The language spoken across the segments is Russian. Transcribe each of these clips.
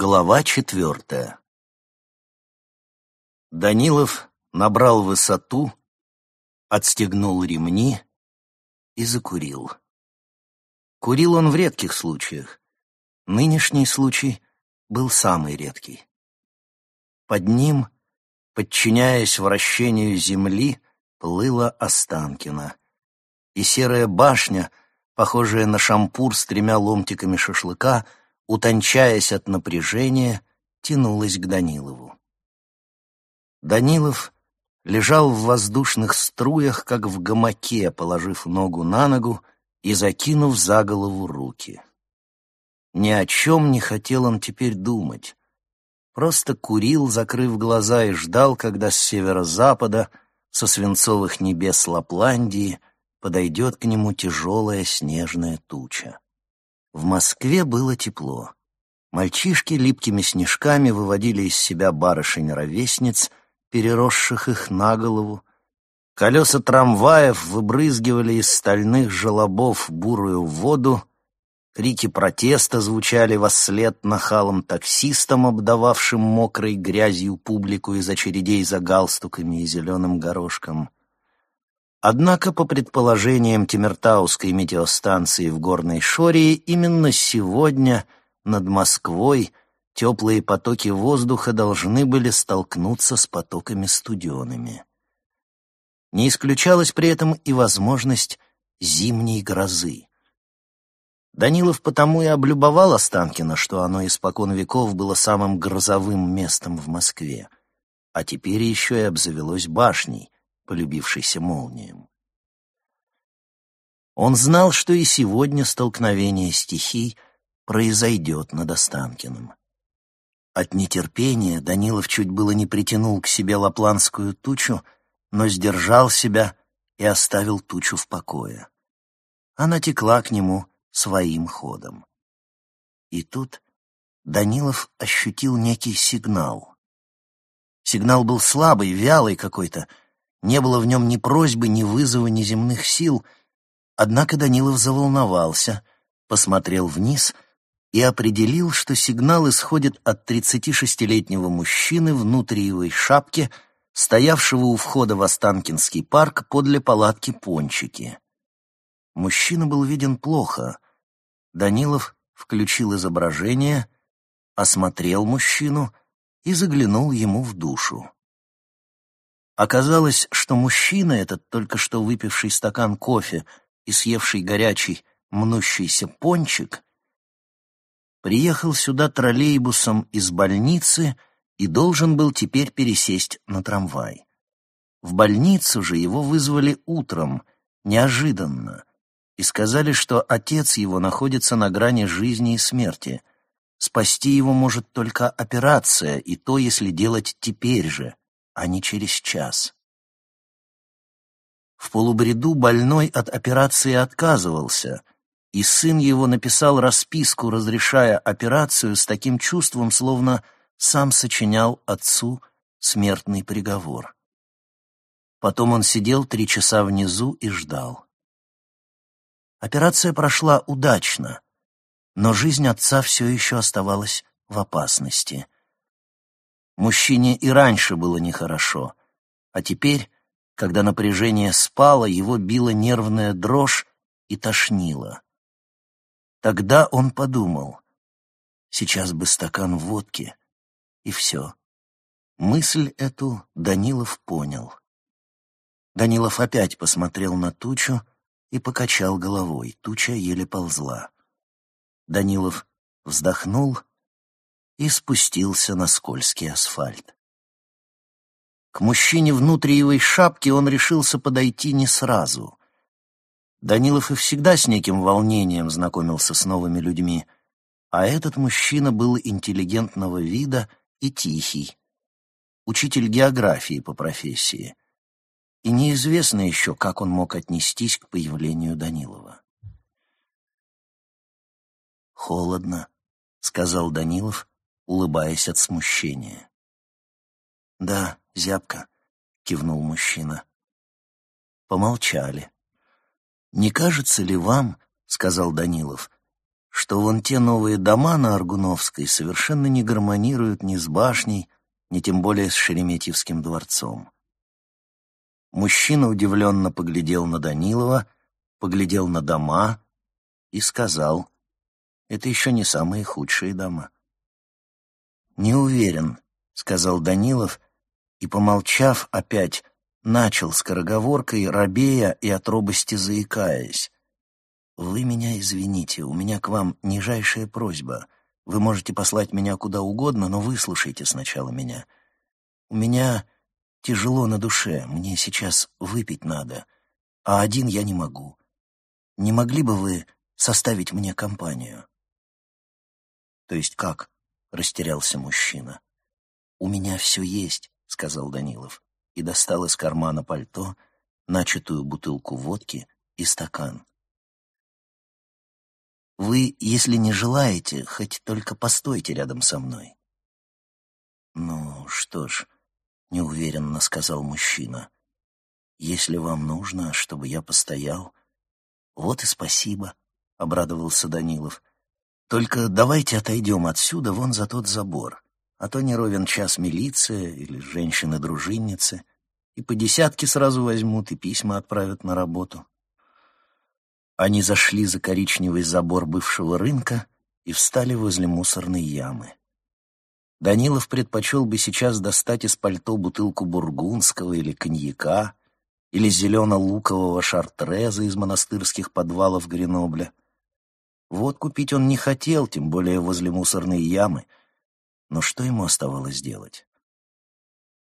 Глава четвертая Данилов набрал высоту, отстегнул ремни и закурил. Курил он в редких случаях. Нынешний случай был самый редкий. Под ним, подчиняясь вращению земли, плыла Останкина, и серая башня, похожая на шампур с тремя ломтиками шашлыка, утончаясь от напряжения, тянулась к Данилову. Данилов лежал в воздушных струях, как в гамаке, положив ногу на ногу и закинув за голову руки. Ни о чем не хотел он теперь думать. Просто курил, закрыв глаза, и ждал, когда с северо-запада, со свинцовых небес Лапландии, подойдет к нему тяжелая снежная туча. В Москве было тепло. Мальчишки липкими снежками выводили из себя барышень-ровесниц, переросших их на голову. Колеса трамваев выбрызгивали из стальных желобов бурую воду, крики протеста звучали во след нахалым таксистам, обдававшим мокрой грязью публику из очередей за галстуками и зеленым горошком. Однако, по предположениям Тимиртауской метеостанции в Горной Шории, именно сегодня над Москвой теплые потоки воздуха должны были столкнуться с потоками студеными. Не исключалась при этом и возможность зимней грозы. Данилов потому и облюбовал Останкино, что оно испокон веков было самым грозовым местом в Москве, а теперь еще и обзавелось башней, полюбившейся молниям. Он знал, что и сегодня столкновение стихий произойдет над Останкиным. От нетерпения Данилов чуть было не притянул к себе лапландскую тучу, но сдержал себя и оставил тучу в покое. Она текла к нему своим ходом. И тут Данилов ощутил некий сигнал. Сигнал был слабый, вялый какой-то, не было в нем ни просьбы, ни вызова, ни земных сил, однако Данилов заволновался, посмотрел вниз — и определил, что сигнал исходит от 36-летнего мужчины в нутриевой шапке, стоявшего у входа в Останкинский парк подле палатки Пончики. Мужчина был виден плохо. Данилов включил изображение, осмотрел мужчину и заглянул ему в душу. Оказалось, что мужчина этот, только что выпивший стакан кофе и съевший горячий, мнущийся пончик, приехал сюда троллейбусом из больницы и должен был теперь пересесть на трамвай. В больницу же его вызвали утром, неожиданно, и сказали, что отец его находится на грани жизни и смерти. Спасти его может только операция, и то, если делать теперь же, а не через час. В полубреду больной от операции отказывался — и сын его написал расписку, разрешая операцию с таким чувством, словно сам сочинял отцу смертный приговор. Потом он сидел три часа внизу и ждал. Операция прошла удачно, но жизнь отца все еще оставалась в опасности. Мужчине и раньше было нехорошо, а теперь, когда напряжение спало, его била нервная дрожь и тошнило. Тогда он подумал, сейчас бы стакан водки, и все. Мысль эту Данилов понял. Данилов опять посмотрел на тучу и покачал головой. Туча еле ползла. Данилов вздохнул и спустился на скользкий асфальт. К мужчине в нутриевой шапке он решился подойти не сразу. Данилов и всегда с неким волнением знакомился с новыми людьми, а этот мужчина был интеллигентного вида и тихий, учитель географии по профессии. И неизвестно еще, как он мог отнестись к появлению Данилова. «Холодно», — сказал Данилов, улыбаясь от смущения. «Да, зябко», — кивнул мужчина. Помолчали. «Не кажется ли вам, — сказал Данилов, — что вон те новые дома на Аргуновской совершенно не гармонируют ни с башней, ни тем более с Шереметьевским дворцом. Мужчина удивленно поглядел на Данилова, поглядел на дома и сказал, «Это еще не самые худшие дома». «Не уверен», — сказал Данилов, и, помолчав, опять начал скороговоркой, робея и от робости заикаясь. «Вы меня извините, у меня к вам нижайшая просьба. Вы можете послать меня куда угодно, но выслушайте сначала меня. У меня тяжело на душе, мне сейчас выпить надо, а один я не могу. Не могли бы вы составить мне компанию?» «То есть как?» — растерялся мужчина. «У меня все есть», — сказал Данилов, и достал из кармана пальто начатую бутылку водки и стакан. «Вы, если не желаете, хоть только постойте рядом со мной». «Ну, что ж», — неуверенно сказал мужчина, — «если вам нужно, чтобы я постоял...» «Вот и спасибо», — обрадовался Данилов. Только давайте отойдем отсюда вон за тот забор, а то не ровен час милиция или женщины-дружинницы, и по десятке сразу возьмут и письма отправят на работу. Они зашли за коричневый забор бывшего рынка и встали возле мусорной ямы. Данилов предпочел бы сейчас достать из пальто бутылку бургундского или коньяка, или зелено-лукового шартреза из монастырских подвалов Гренобля — вот купить он не хотел, тем более возле мусорной ямы. Но что ему оставалось делать?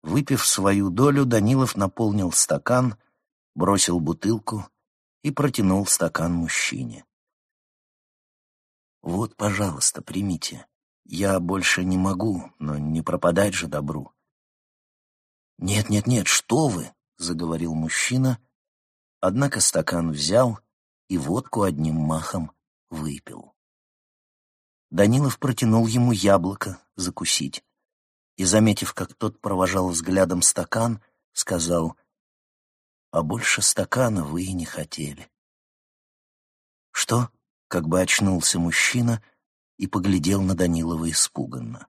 Выпив свою долю, Данилов наполнил стакан, бросил бутылку и протянул стакан мужчине. «Вот, пожалуйста, примите. Я больше не могу, но не пропадать же добру». «Нет, нет, нет, что вы!» — заговорил мужчина, однако стакан взял и водку одним махом выпил. Данилов протянул ему яблоко закусить и, заметив, как тот провожал взглядом стакан, сказал, «А больше стакана вы и не хотели». «Что?» — как бы очнулся мужчина и поглядел на Данилова испуганно.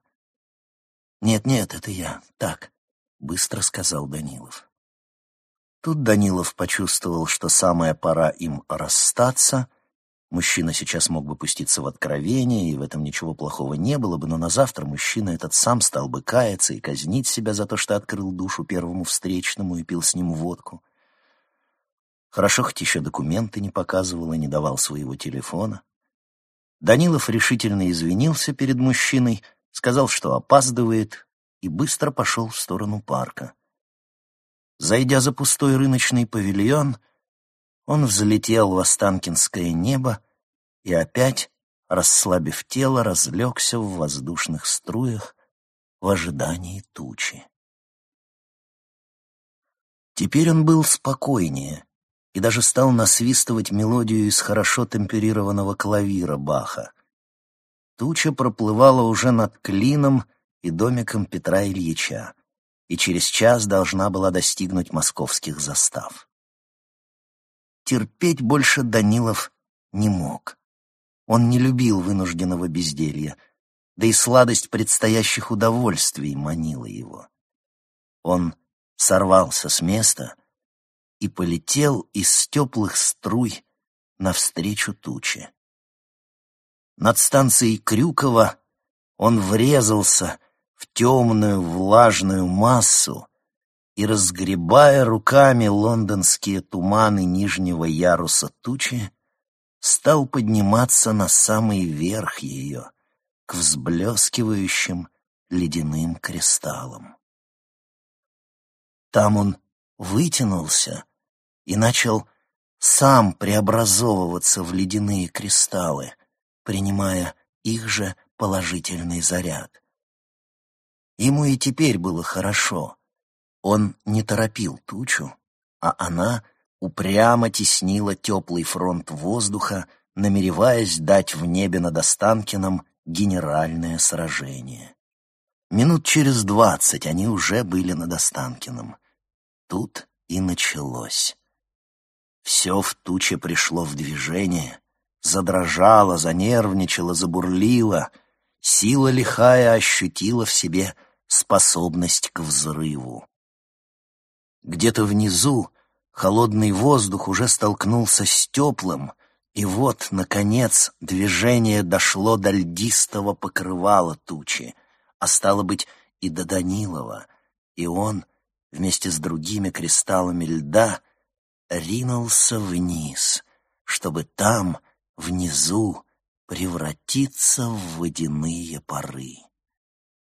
«Нет-нет, это я. Так», — быстро сказал Данилов. Тут Данилов почувствовал, что самая пора им расстаться — Мужчина сейчас мог бы пуститься в откровение, и в этом ничего плохого не было бы, но на завтра мужчина этот сам стал бы каяться и казнить себя за то, что открыл душу первому встречному и пил с ним водку. Хорошо, хоть еще документы не показывал и не давал своего телефона. Данилов решительно извинился перед мужчиной, сказал, что опаздывает, и быстро пошел в сторону парка. Зайдя за пустой рыночный павильон, он взлетел в Останкинское небо и опять, расслабив тело, разлегся в воздушных струях в ожидании тучи. Теперь он был спокойнее и даже стал насвистывать мелодию из хорошо темперированного клавира Баха. Туча проплывала уже над Клином и домиком Петра Ильича и через час должна была достигнуть московских застав. Терпеть больше Данилов не мог. Он не любил вынужденного безделья, да и сладость предстоящих удовольствий манила его. Он сорвался с места и полетел из теплых струй навстречу туче. Над станцией Крюкова он врезался в темную влажную массу, и, разгребая руками лондонские туманы нижнего яруса тучи, стал подниматься на самый верх ее, к взблескивающим ледяным кристаллам. Там он вытянулся и начал сам преобразовываться в ледяные кристаллы, принимая их же положительный заряд. Ему и теперь было хорошо — он не торопил тучу, а она упрямо теснила теплый фронт воздуха, намереваясь дать в небе над Останкиным генеральное сражение. Минут через двадцать они уже были над Останкиным. Тут и началось. Все в туче пришло в движение, задрожала, занервничала, забурлила. Сила лихая ощутила в себе способность к взрыву. Где-то внизу холодный воздух уже столкнулся с теплым, и вот, наконец, движение дошло до льдистого покрывала тучи, а стало быть, и до Данилова, и он, вместе с другими кристаллами льда, ринулся вниз, чтобы там, внизу, превратиться в водяные пары.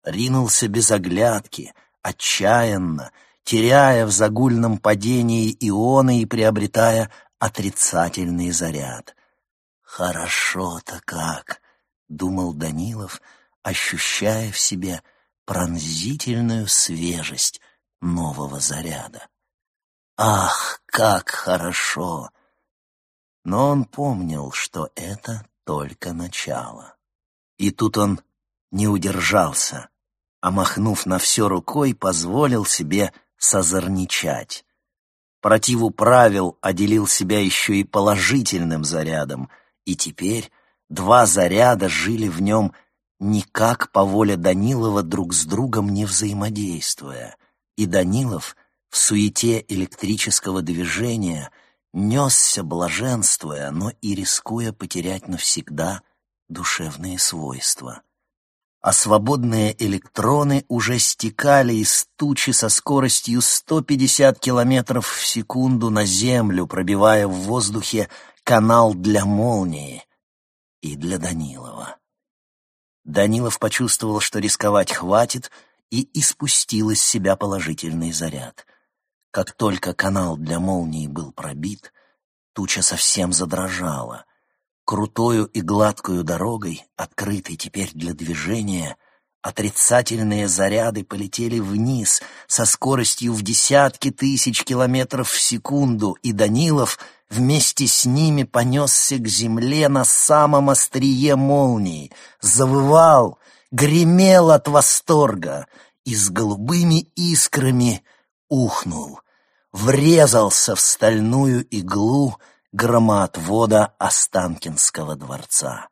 Ринулся без оглядки, отчаянно, теряя в загульном падении ионы и приобретая отрицательный заряд. «Хорошо-то как!» — думал Данилов, ощущая в себе пронзительную свежесть нового заряда. «Ах, как хорошо!» Но он помнил, что это только начало. И тут он не удержался, а, махнув на все рукой, позволил себе созорничать. Противу правил отделил себя еще и положительным зарядом, и теперь два заряда жили в нем никак по воле Данилова друг с другом не взаимодействуя, и Данилов в суете электрического движения несся, блаженствуя, но и рискуя потерять навсегда душевные свойства а свободные электроны уже стекали из тучи со скоростью 150 километров в секунду на Землю, пробивая в воздухе канал для молнии и для Данилова. Данилов почувствовал, что рисковать хватит, и испустил из себя положительный заряд. Как только канал для молнии был пробит, туча совсем задрожала — крутою и гладкою дорогой, открытой теперь для движения, отрицательные заряды полетели вниз со скоростью в десятки тысяч километров в секунду, и Данилов вместе с ними понесся к земле на самом острие молнии, завывал, гремел от восторга и с голубыми искрами ухнул, врезался в стальную иглу, громоотвода Останкинского дворца.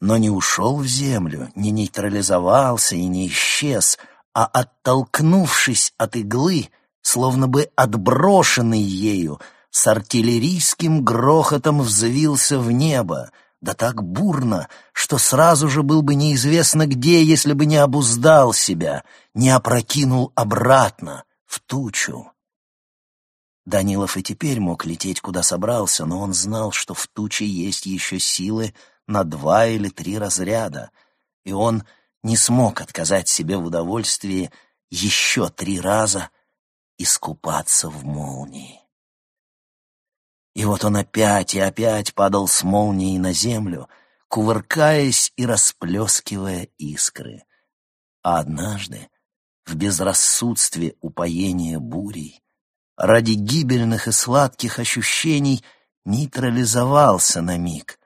Но не ушел в землю, не нейтрализовался и не исчез, а, оттолкнувшись от иглы, словно бы отброшенный ею, с артиллерийским грохотом взвился в небо, да так бурно, что сразу же был бы неизвестно где, если бы не обуздал себя, не опрокинул обратно в тучу. Данилов и теперь мог лететь, куда собрался, но он знал, что в туче есть еще силы на два или три разряда, и он не смог отказать себе в удовольствии еще три раза искупаться в молнии. И вот он опять и опять падал с молнией на землю, кувыркаясь и расплескивая искры. А однажды, в безрассудстве упоения бурей, ради гибельных и сладких ощущений нейтрализовался на миг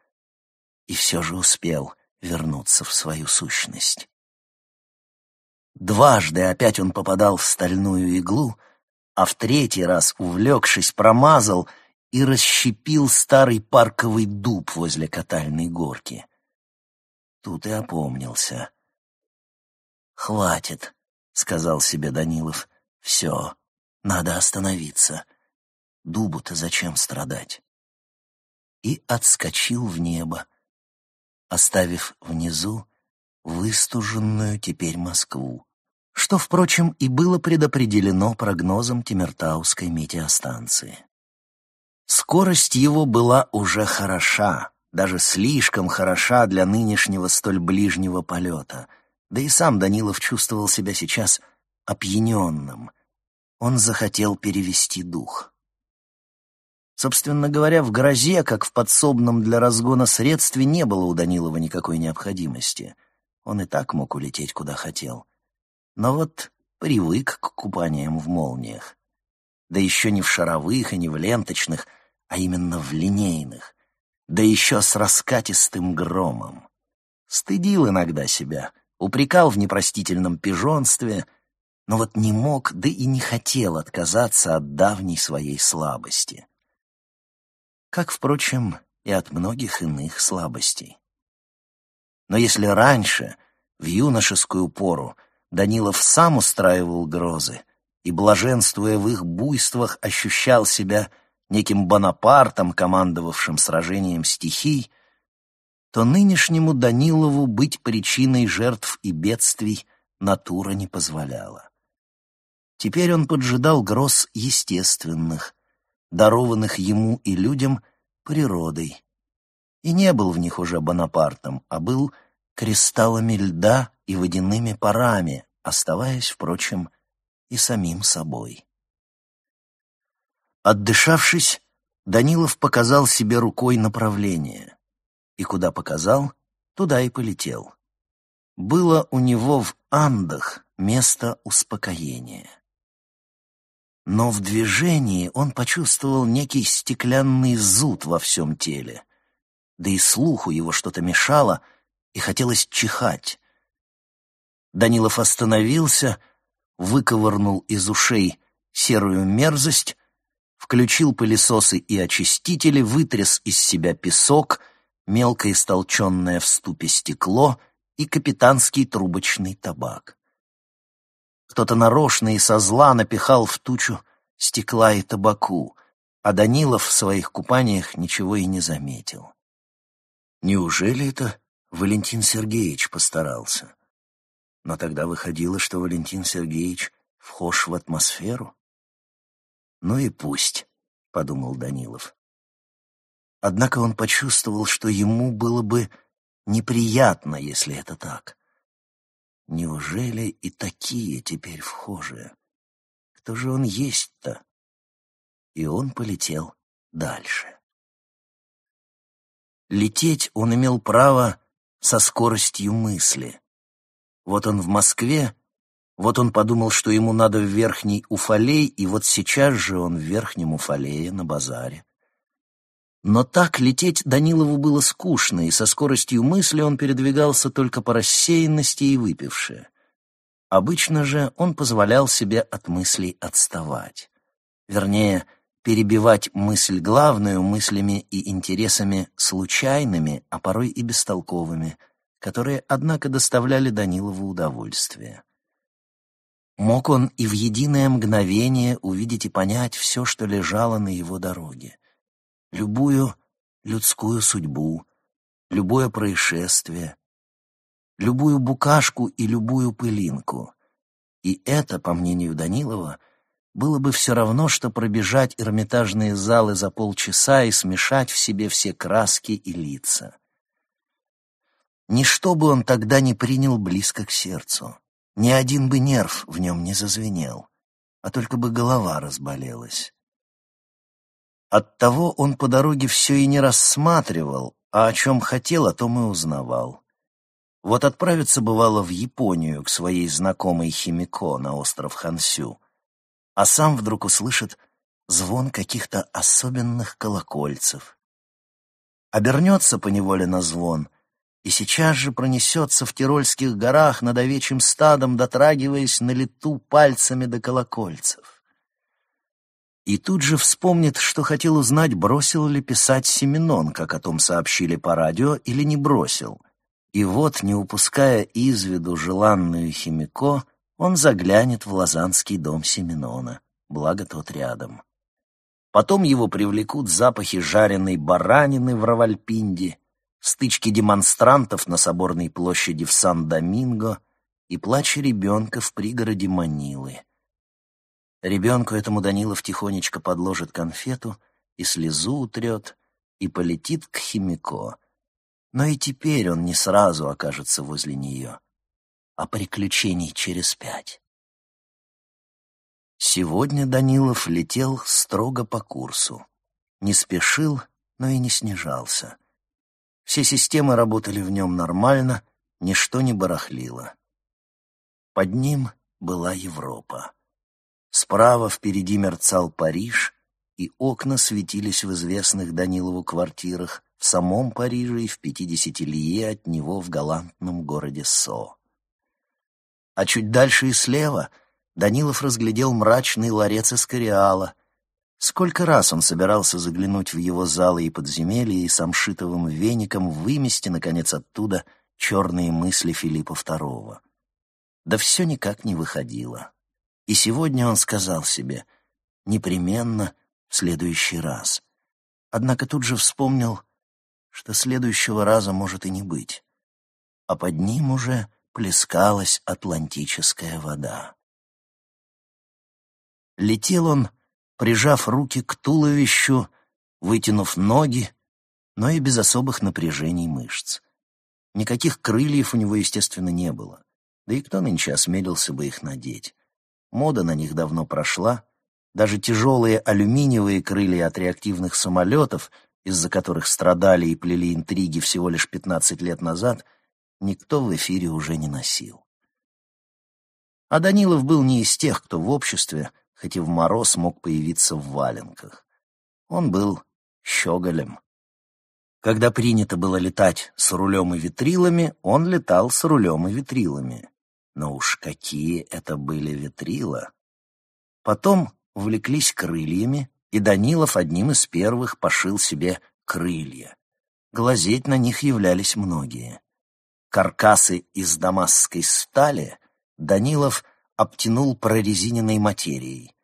и все же успел вернуться в свою сущность. Дважды опять он попадал в стальную иглу, а в третий раз, увлекшись, промазал и расщепил старый парковый дуб возле катальной горки. Тут и опомнился. «Хватит», — сказал себе Данилов, — «все, надо остановиться. Дубу-то зачем страдать? И отскочил в небо, оставив внизу выстуженную теперь Москву, что, впрочем, и было предопределено прогнозом Тимиртауской метеостанции. Скорость его была уже хороша, даже слишком хороша для нынешнего столь ближнего полета, да и сам Данилов чувствовал себя сейчас опьяненным — он захотел перевести дух. Собственно говоря, в грозе, как в подсобном для разгона средстве, не было у Данилова никакой необходимости. Он и так мог улететь, куда хотел. Но вот привык к купаниям в молниях. Да еще не в шаровых и не в ленточных, а именно в линейных. Да еще с раскатистым громом. Стыдил иногда себя, упрекал в непростительном пижонстве — но вот не мог, да и не хотел отказаться от давней своей слабости. Как, впрочем, и от многих иных слабостей. Но если раньше, в юношескую пору, Данилов сам устраивал грозы и, блаженствуя в их буйствах, ощущал себя неким Бонапартом, командовавшим сражением стихий, то нынешнему Данилову быть причиной жертв и бедствий натура не позволяла. Теперь он поджидал гроз естественных, дарованных ему и людям природой, и не был в них уже Бонапартом, а был кристаллами льда и водяными парами, оставаясь, впрочем, и самим собой. Отдышавшись, Данилов показал себе рукой направление, и куда показал, туда и полетел. Было у него в Андах место успокоения. Но в движении он почувствовал некий стеклянный зуд во всем теле, да и слуху его что-то мешало, и хотелось чихать. Данилов остановился, выковырнул из ушей серую мерзость, включил пылесосы и очистители, вытряс из себя песок, мелко истолченное в ступе стекло и капитанский трубочный табак. Кто-то нарочно и со зла напихал в тучу стекла и табаку, а Данилов в своих купаниях ничего и не заметил. Неужели это Валентин Сергеевич постарался? Но тогда выходило, что Валентин Сергеевич вхож в атмосферу. «Ну и пусть», — подумал Данилов. Однако он почувствовал, что ему было бы неприятно, если это так. Неужели и такие теперь вхожие? Кто же он есть-то? И он полетел дальше. Лететь он имел право со скоростью мысли. Вот он в Москве, вот он подумал, что ему надо в Верхний Уфалей, и вот сейчас же он в Верхнем Уфалее на базаре. Но так лететь Данилову было скучно, и со скоростью мысли он передвигался только по рассеянности и выпивши. Обычно же он позволял себе от мыслей отставать. Вернее, перебивать мысль главную мыслями и интересами случайными, а порой и бестолковыми, которые, однако, доставляли Данилову удовольствие. Мог он и в единое мгновение увидеть и понять все, что лежало на его дороге. Любую людскую судьбу, любое происшествие, любую букашку и любую пылинку. И это, по мнению Данилова, — было бы все равно, что пробежать эрмитажные залы за полчаса и смешать в себе все краски и лица. Ничто бы он тогда не принял близко к сердцу. Ни один бы нерв в нем не зазвенел, а только бы голова разболелась. Оттого он по дороге все и не рассматривал, а о чем хотел, о том и узнавал. Вот отправиться бывало в Японию к своей знакомой Химико на остров Хансю — а сам вдруг услышит звон каких-то особенных колокольцев. Обернется поневоле на звон и сейчас же пронесется в Тирольских горах над овечьим стадом, дотрагиваясь на лету пальцами до колокольцев. И тут же вспомнит, что хотел узнать, бросил ли писать Семенон, как о том сообщили по радио, или не бросил. И вот, не упуская из виду желанную Химико, он заглянет в Лазанский дом Семенона, благо тот рядом. Потом его привлекут запахи жареной баранины в Равальпинде, стычки демонстрантов на соборной площади в Сан-Доминго и плач ребенка в пригороде Манилы. Ребенку этому Данилов тихонечко подложит конфету и слезу утрет, и полетит к Химико. Но и теперь он не сразу окажется возле нее а приключений через пять. Сегодня Данилов летел строго по курсу. Не спешил, но и не снижался. Все системы работали в нем нормально, ничто не барахлило. Под ним была Европа. Справа впереди мерцал Париж, и окна светились в известных Данилову квартирах в самом Париже и в пятидесяти лие от него в галантном городе Со. А чуть дальше и слева Данилов разглядел мрачный ларец Искариала Сколько раз он собирался заглянуть в его залы и подземелья и самшитовым веником вымести, наконец, оттуда черные мысли Филиппа II. Да все никак не выходило. И сегодня он сказал себе «непременно в следующий раз». Однако тут же вспомнил, что следующего раза может и не быть. А под ним уже плескалась атлантическая вода. Летел он прижав руки к туловищу, вытянув ноги, но и без особых напряжений мышц. Никаких крыльев у него, естественно, не было. Да и кто нынче осмелился бы их надеть? Мода на них давно прошла. Даже тяжелые алюминиевые крылья от реактивных самолетов, из-за которых страдали и плели интриги всего лишь 15 лет назад, никто в эфире уже не носил. А Данилов был не из тех, кто в обществе хоть и в мороз мог появиться в валенках. Он был щеголем. Когда принято было летать с рулем и витрилами, он летал с рулем и витрилами. Но уж какие это были витрила! Потом увлеклись крыльями, и Данилов одним из первых пошил себе крылья. Глазеть на них являлись многие. Каркасы из дамасской стали Данилов обтянул прорезиненной материей.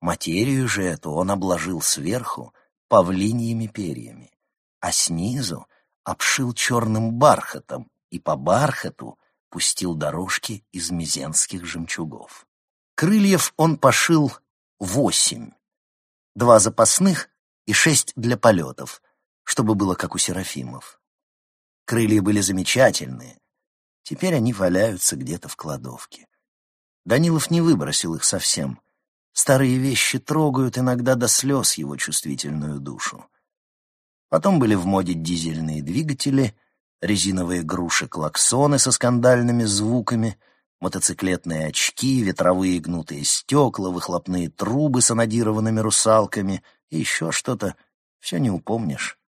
Материю же эту он обложил сверху павлиньими перьями, а снизу обшил черным бархатом и по бархату пустил дорожки из мизенских жемчугов. Крыльев он пошил восемь, два запасных и шесть для полетов, чтобы было как у серафимов. Крылья были замечательные, теперь они валяются где-то в кладовке. Данилов не выбросил их совсем. Старые вещи трогают иногда до слез его чувствительную душу. Потом были в моде дизельные двигатели, резиновые груши-клаксоны со скандальными звуками, мотоциклетные очки, ветровые гнутые стекла, выхлопные трубы с анодированными русалками и еще что-то. Все не упомнишь.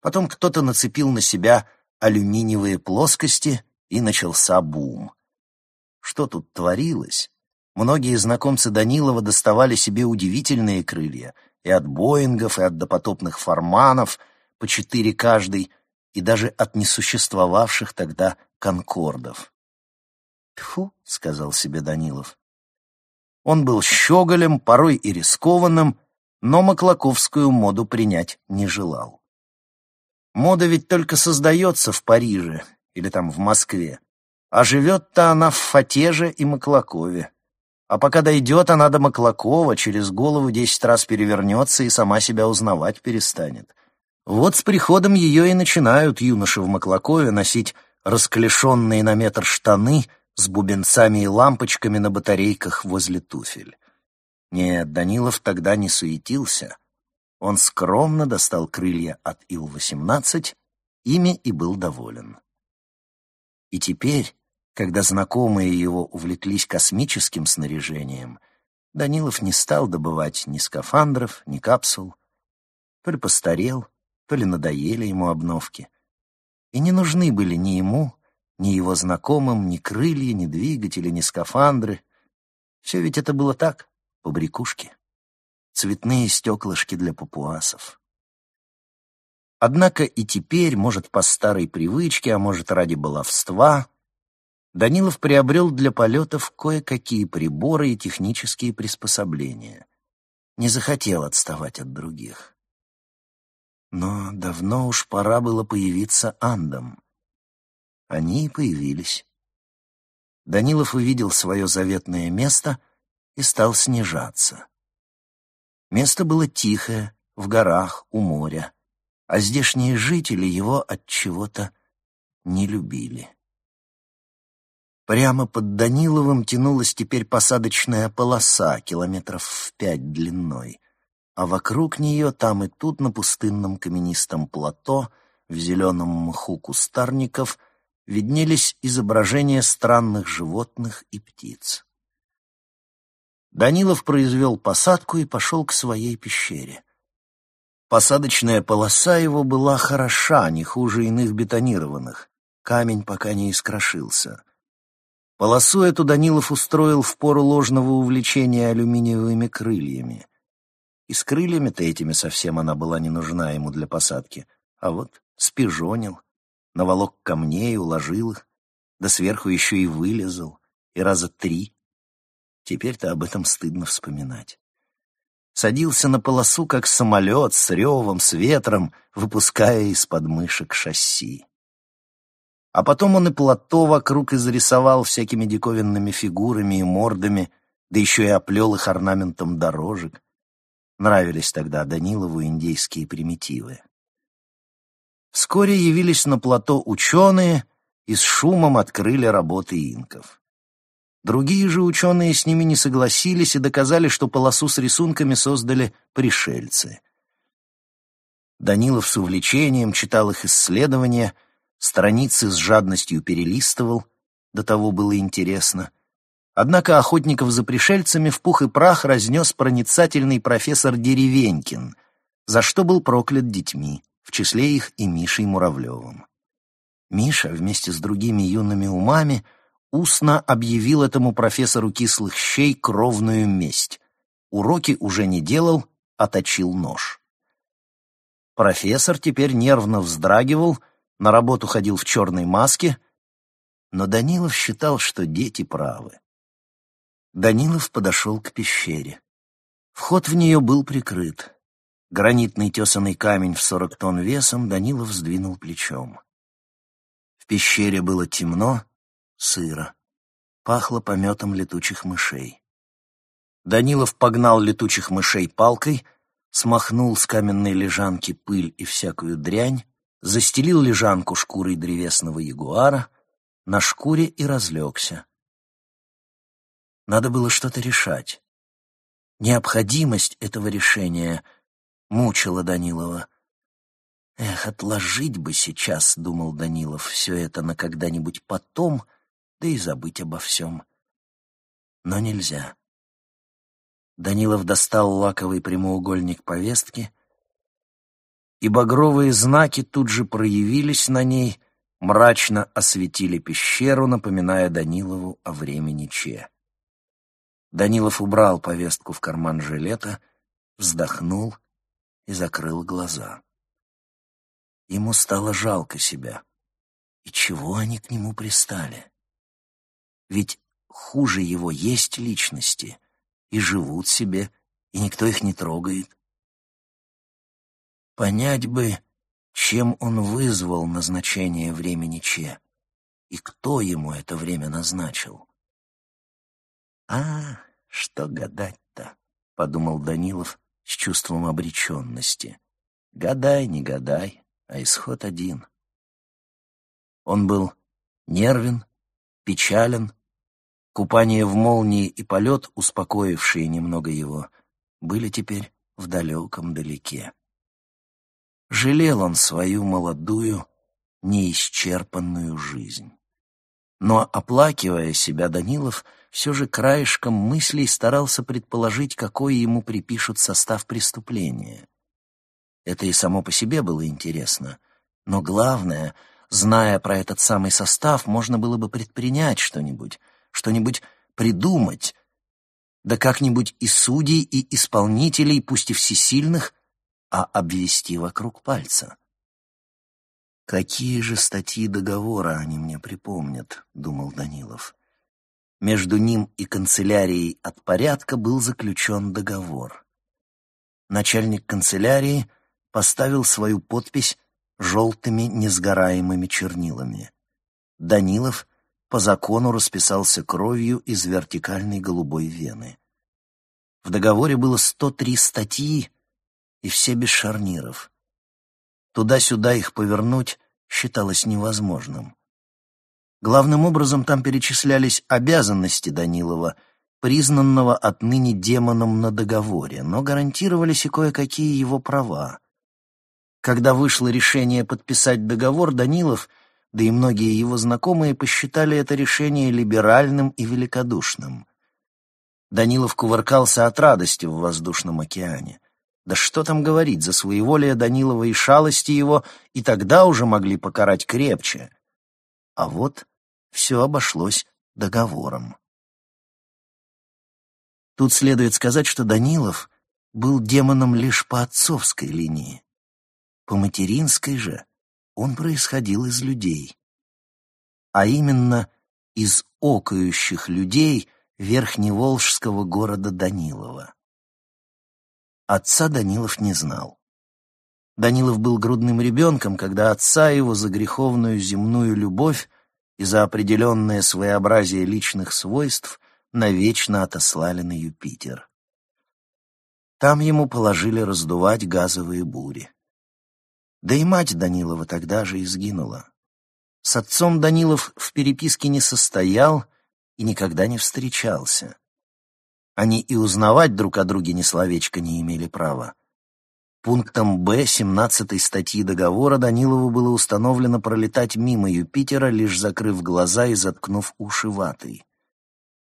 Потом кто-то нацепил на себя алюминиевые плоскости, и начался бум. Что тут творилось? Многие знакомцы Данилова доставали себе удивительные крылья и от Боингов, и от допотопных форманов, по четыре каждый, и даже от несуществовавших тогда конкордов. «Тьфу», — сказал себе Данилов. Он был щеголем, порой и рискованным, но маклаковскую моду принять не желал. Мода ведь только создается в Париже или там в Москве. А живет-то она в Фатеже и Маклакове. А пока дойдет она до Маклакова, через голову десять раз перевернется и сама себя узнавать перестанет. Вот с приходом ее и начинают юноши в Маклакове носить расклешенные на метр штаны с бубенцами и лампочками на батарейках возле туфель. Нет, Данилов тогда не суетился. Он скромно достал крылья от Ил-18, ими и был доволен. И теперь, когда знакомые его увлеклись космическим снаряжением, Данилов не стал добывать ни скафандров, ни капсул. То ли постарел, то ли надоели ему обновки. И не нужны были ни ему, ни его знакомым, ни крылья, ни двигатели, ни скафандры. Все ведь это было так, побрякушки. Цветные стеклышки для папуасов. Однако и теперь, может, по старой привычке, а может, ради баловства, Данилов приобрел для полетов кое-какие приборы и технические приспособления. Не захотел отставать от других. Но давно уж пора было появиться андам. Они и появились. Данилов увидел свое заветное место и стал снижаться. Место было тихое, в горах, у моря, а здешние жители его от чего-то не любили. Прямо под Даниловым тянулась теперь посадочная полоса, километров в пять длиной, а вокруг нее там и тут на пустынном каменистом плато, в зеленом мху кустарников, виднелись изображения странных животных и птиц. Данилов произвел посадку и пошел к своей пещере. Посадочная полоса его была хороша, не хуже иных бетонированных. Камень пока не искрошился. Полосу эту Данилов устроил в пору ложного увлечения алюминиевыми крыльями. И с крыльями-то этими совсем она была не нужна ему для посадки. А вот спижонил, наволок камней, уложил их, да сверху еще и вылезал, и раза три. Теперь-то об этом стыдно вспоминать. Садился на полосу, как самолет, с ревом, с ветром, выпуская из подмышек шасси. А потом он и плато вокруг изрисовал всякими диковинными фигурами и мордами, да еще и оплел их орнаментом дорожек. Нравились тогда Данилову индейские примитивы. Вскоре явились на плато ученые и с шумом открыли работы инков. Другие же ученые с ними не согласились и доказали, что полосу с рисунками создали пришельцы. Данилов с увлечением читал их исследования — страницы с жадностью перелистывал, до того было интересно. Однако охотников за пришельцами в пух и прах разнес проницательный профессор Деревенькин, за что был проклят детьми, в числе их и Мишей Муравлевым. Миша вместе с другими юными умами устно объявил этому профессору кислых щей кровную месть. Уроки уже не делал, а точил нож. Профессор теперь нервно вздрагивал — на работу ходил в черной маске, но Данилов считал, что дети правы. Данилов подошел к пещере. Вход в нее был прикрыт. Гранитный тесанный камень в сорок тонн весом Данилов сдвинул плечом. В пещере было темно, сыро. Пахло пометом летучих мышей. Данилов погнал летучих мышей палкой, смахнул с каменной лежанки пыль и всякую дрянь, застелил лежанку шкурой древесного ягуара, на шкуре и разлегся. Надо было что-то решать. Необходимость этого решения мучила Данилова. «Эх, отложить бы сейчас», — думал Данилов, — «все это на когда-нибудь потом, да и забыть обо всем». Но нельзя. Данилов достал лаковый прямоугольник повестки — и багровые знаки тут же проявились на ней, мрачно осветили пещеру, напоминая Данилову о времени Че. Данилов убрал повестку в карман жилета, вздохнул и закрыл глаза. Ему стало жалко себя. И чего они к нему пристали? Ведь хуже его есть личности, и живут себе, и никто их не трогает. Понять бы, чем он вызвал назначение времени Че и кто ему это время назначил. «А, что гадать-то?» — подумал Данилов с чувством обреченности. «Гадай, не гадай, а исход один». Он был нервен, печален, купание в молнии и полет, успокоившие немного его, были теперь в далеком далеке. Жалел он свою молодую, неисчерпанную жизнь. Но, оплакивая себя, Данилов все же краешком мыслей старался предположить, какой ему припишут состав преступления. Это и само по себе было интересно. Но главное, зная про этот самый состав, можно было бы предпринять что-нибудь, что-нибудь придумать, да как-нибудь и судей, и исполнителей, пусть и всесильных, а обвести вокруг пальца. «Какие же статьи договора они мне припомнят?» — думал Данилов. Между ним и канцелярией от порядка был заключен договор. Начальник канцелярии поставил свою подпись желтыми несгораемыми чернилами. Данилов по закону расписался кровью из вертикальной голубой вены. В договоре было 103 статьи, и все без шарниров. Туда-сюда их повернуть считалось невозможным. Главным образом там перечислялись обязанности Данилова, признанного отныне демоном на договоре, но гарантировались и кое-какие его права. Когда вышло решение подписать договор, Данилов, да и многие его знакомые, посчитали это решение либеральным и великодушным. Данилов кувыркался от радости в воздушном океане. Да что там говорить, за своеволие Данилова и шалости его и тогда уже могли покарать крепче. А вот все обошлось договором. Тут следует сказать, что Данилов был демоном лишь по отцовской линии. По материнской же он происходил из людей. А именно из окающих людей верхневолжского города Данилова. Отца Данилов не знал. Данилов был грудным ребенком, когда отца его за греховную земную любовь и за определенное своеобразие личных свойств навечно отослали на Юпитер. Там ему положили раздувать газовые бури. Да и мать Данилова тогда же и сгинула. С отцом Данилов в переписке не состоял и никогда не встречался. Они и узнавать друг о друге ни словечко не имели права. Пунктом Б 17 статьи договора Данилову было установлено пролетать мимо Юпитера, лишь закрыв глаза и заткнув уши ватой.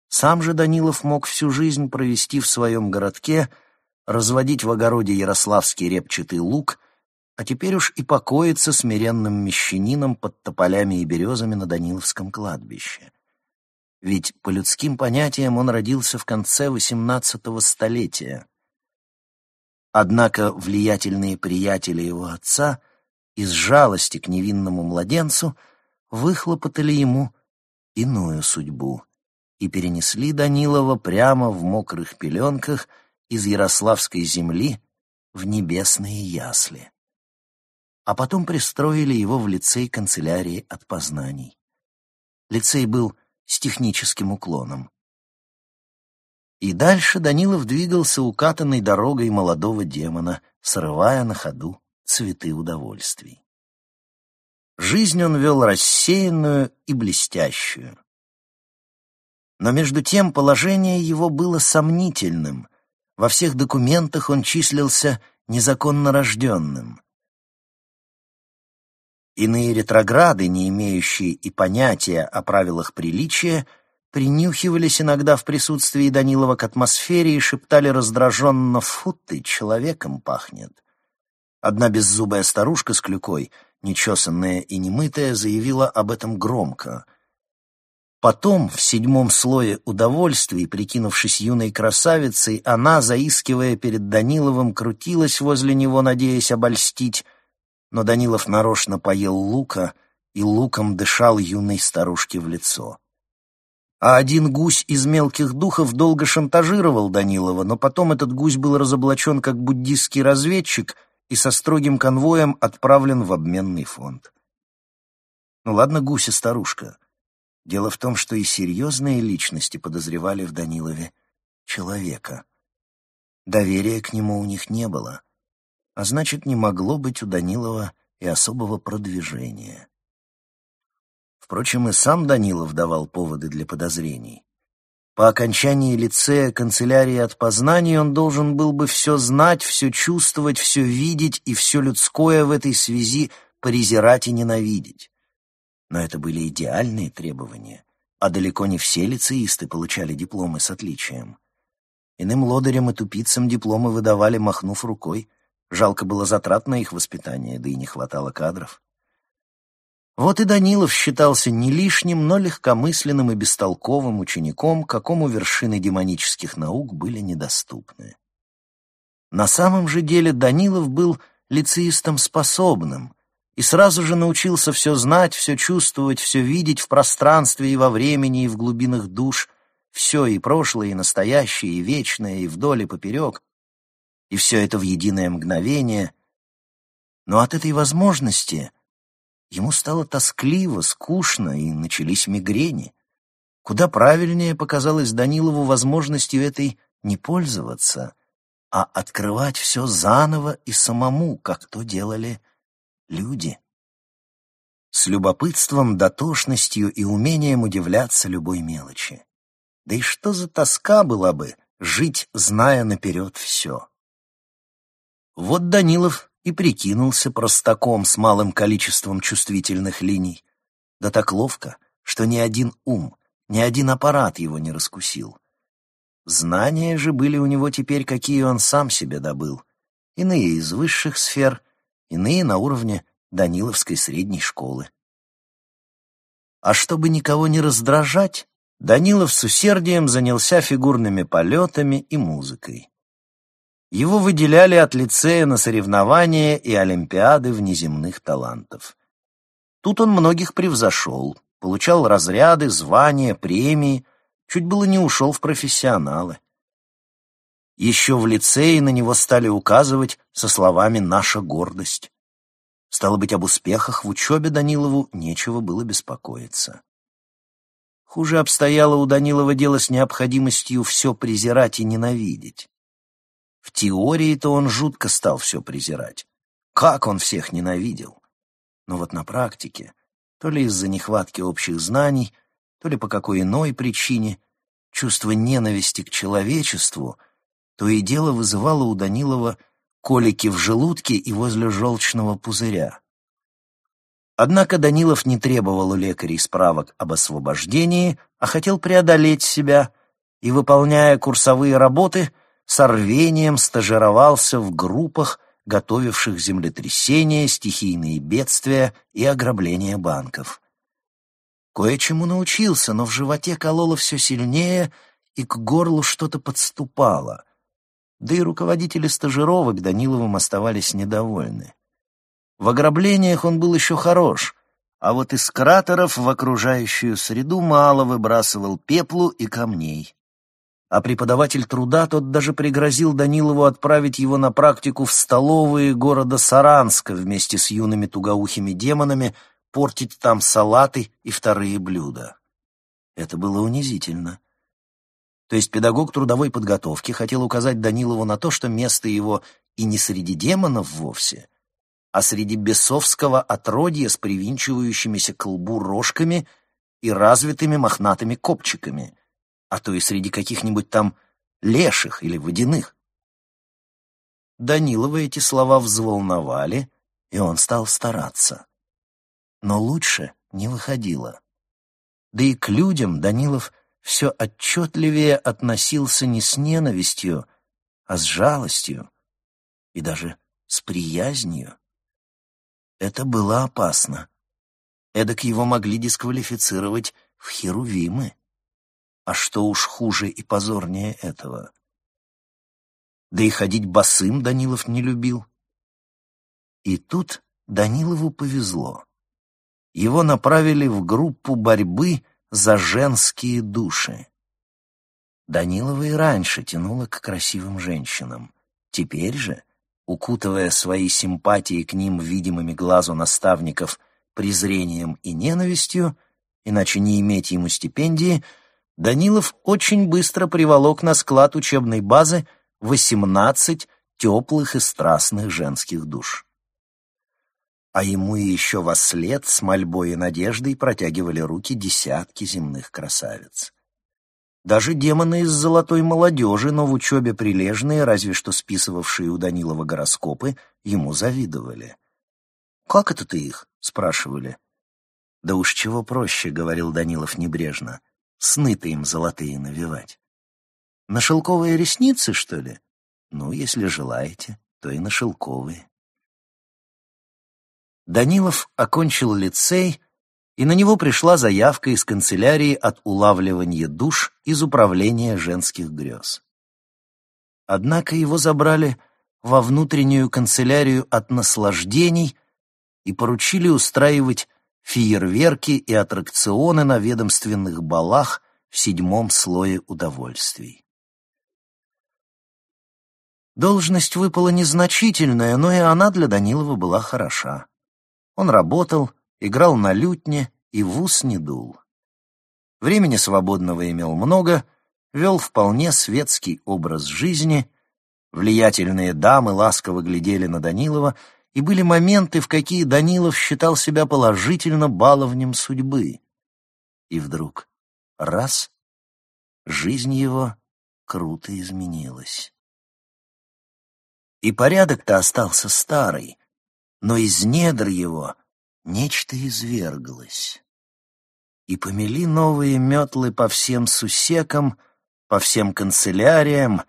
Сам же Данилов мог всю жизнь провести в своем городке, разводить в огороде ярославский репчатый лук, а теперь уж и покоиться смиренным мещанином под тополями и березами на Даниловском кладбище. Ведь по людским понятиям он родился в конце XVIII столетия — Однако влиятельные приятели его отца из жалости к невинному младенцу выхлопотали ему иную судьбу и перенесли Данилова прямо в мокрых пеленках из Ярославской земли в небесные ясли. А потом пристроили его в лицей канцелярии от познаний. Лицей был с техническим уклоном. И дальше Данилов двигался укатанной дорогой молодого демона, срывая на ходу цветы удовольствий. Жизнь он вел рассеянную и блестящую. Но между тем положение его было сомнительным. Во всех документах он числился незаконно рожденным. Иные ретрограды, не имеющие и понятия о правилах приличия, принюхивались иногда в присутствии Данилова к атмосфере и шептали раздраженно «Фу ты, человеком пахнет». Одна беззубая старушка с клюкой, нечесанная и немытая, заявила об этом громко. Потом, в седьмом слое удовольствий, прикинувшись юной красавицей, она, заискивая перед Даниловым, крутилась возле него, надеясь обольстить, но Данилов нарочно поел лука и луком дышал юной старушке в лицо. А один гусь из мелких духов долго шантажировал Данилова, но потом этот гусь был разоблачен как буддистский разведчик и со строгим конвоем отправлен в обменный фонд. Ну ладно, гуся старушка. Дело в том, что и серьезные личности подозревали в Данилове человека. Доверия к нему у них не было, а значит, не могло быть у Данилова и особого продвижения. Впрочем, и сам Данилов давал поводы для подозрений. По окончании лицея канцелярии от познаний он должен был бы все знать, все чувствовать, все видеть и все людское в этой связи презирать и ненавидеть. Но это были идеальные требования, а далеко не все лицеисты получали дипломы с отличием. Иным лодырям и тупицам дипломы выдавали, махнув рукой. Жалко было затрат на их воспитание, да и не хватало кадров. Вот и Данилов считался не лишним, но легкомысленным и бестолковым учеником, какому вершины демонических наук были недоступны. На самом же деле Данилов был лицеистом способным и сразу же научился все знать, все чувствовать, все видеть в пространстве и во времени, и в глубинах душ, все и прошлое, и настоящее, и вечное, и вдоль, и поперек, и все это в единое мгновение. Но от этой возможности Ему стало тоскливо, скучно, и начались мигрени. Куда правильнее показалось Данилову возможностью этой не пользоваться, а открывать все заново и самому, как то делали люди. С любопытством, дотошностью и умением удивляться любой мелочи. Да и что за тоска была бы жить, зная наперед все? Вот Данилов и прикинулся простаком с малым количеством чувствительных линий. Да так ловко, что ни один ум, ни один аппарат его не раскусил. Знания же были у него теперь, какие он сам себе добыл. Иные из высших сфер, иные на уровне Даниловской средней школы. А чтобы никого не раздражать, Данилов с усердием занялся фигурными полетами и музыкой. Его выделяли от лицея на соревнования и олимпиады внеземных талантов. Тут он многих превзошел, получал разряды, звания, премии, чуть было не ушел в профессионалы. Еще в лицее на него стали указывать со словами «наша гордость». Стало быть, об успехах в учебе Данилову нечего было беспокоиться. Хуже обстояло у Данилова дело с необходимостью все презирать и ненавидеть. В теории-то он жутко стал все презирать. Как он всех ненавидел! Но вот на практике, то ли из-за нехватки общих знаний, то ли по какой иной причине, чувство ненависти к человечеству то и дело вызывало у Данилова колики в желудке и возле желчного пузыря. Однако Данилов не требовал у лекарей справок об освобождении, а хотел преодолеть себя и, выполняя курсовые работы, с рвением стажировался в группах, готовивших землетрясения, стихийные бедствия и ограбления банков. Кое-чему научился, но в животе кололо все сильнее, и к горлу что-то подступало. Да и руководители стажировок Даниловым оставались недовольны. В ограблениях он был еще хорош, а вот из кратеров в окружающую среду мало выбрасывал пеплу и камней. А преподаватель труда тот даже пригрозил Данилову отправить его на практику в столовые города Саранска вместе с юными тугоухими демонами, портить там салаты и вторые блюда. Это было унизительно. То есть педагог трудовой подготовки хотел указать Данилову на то, что место его и не среди демонов вовсе, а среди бесовского отродья с привинчивающимися к лбу рожками и развитыми мохнатыми копчиками, а то и среди каких-нибудь там леших или водяных. Данилова эти слова взволновали, и он стал стараться. Но лучше не выходило. Да и к людям Данилов все отчетливее относился не с ненавистью, а с жалостью и даже с приязнью. Это было опасно. Эдак его могли дисквалифицировать в Херувимы. А что уж хуже и позорнее этого? Да и ходить босым Данилов не любил. И тут Данилову повезло. Его направили в группу борьбы за женские души. Данилова и раньше тянула к красивым женщинам. Теперь же укутывая свои симпатии к ним видимыми глазу наставников презрением и ненавистью, иначе не иметь ему стипендии, Данилов очень быстро приволок на склад учебной базы восемнадцать теплых и страстных женских душ. А ему и еще во след с мольбой и надеждой протягивали руки десятки земных красавиц. Даже демоны из золотой молодежи, но в учебе прилежные, разве что списывавшие у Данилова гороскопы, ему завидовали. «Как это ты их?» — спрашивали. «Да уж чего проще», — говорил Данилов небрежно. «Сны-то им золотые навевать». «На шелковые ресницы, что ли?» «Ну, если желаете, то и на шелковые». Данилов окончил лицей, и на него пришла заявка из канцелярии от улавливания душ из управления женских грез. Однако его забрали во внутреннюю канцелярию от наслаждений и поручили устраивать фейерверки и аттракционы на ведомственных балах в седьмом слое удовольствий. Должность выпала незначительная, но и она для Данилова была хороша. Он работал, играл на лютне и в ус не дул. Времени свободного имел много, вел вполне светский образ жизни, влиятельные дамы ласково глядели на Данилова, и были моменты, в какие Данилов считал себя положительно баловнем судьбы. И вдруг — раз — жизнь его круто изменилась. И порядок-то остался старый, но из недр его нечто изверглось. И помели новые метлы по всем сусекам, по всем канцеляриям,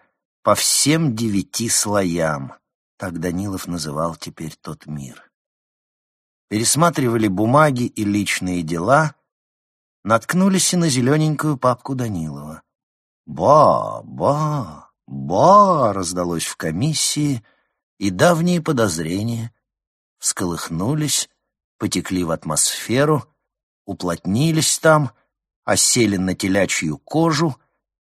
по всем девяти слоям. Так Данилов называл теперь тот мир. Пересматривали бумаги и личные дела, наткнулись и на зелененькую папку Данилова. Ба, ба, «Ба!» — раздалось в комиссии, и давние подозрения всколыхнулись, потекли в атмосферу, уплотнились там, осели на телячью кожу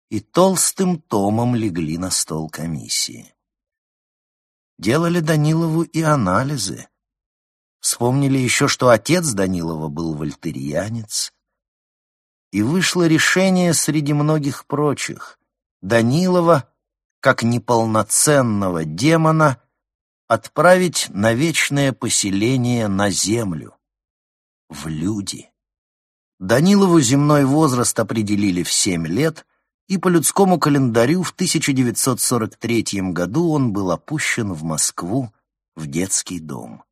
и толстым томом легли на стол комиссии. Делали Данилову и анализы. Вспомнили еще, что отец Данилова был вольтерианец. И вышло решение среди многих прочих. Данилова, как неполноценного демона, отправить на вечное поселение на землю, в люди. Данилову земной возраст определили в семь лет, и по людскому календарю в 1943 году он был опущен в Москву в детский дом.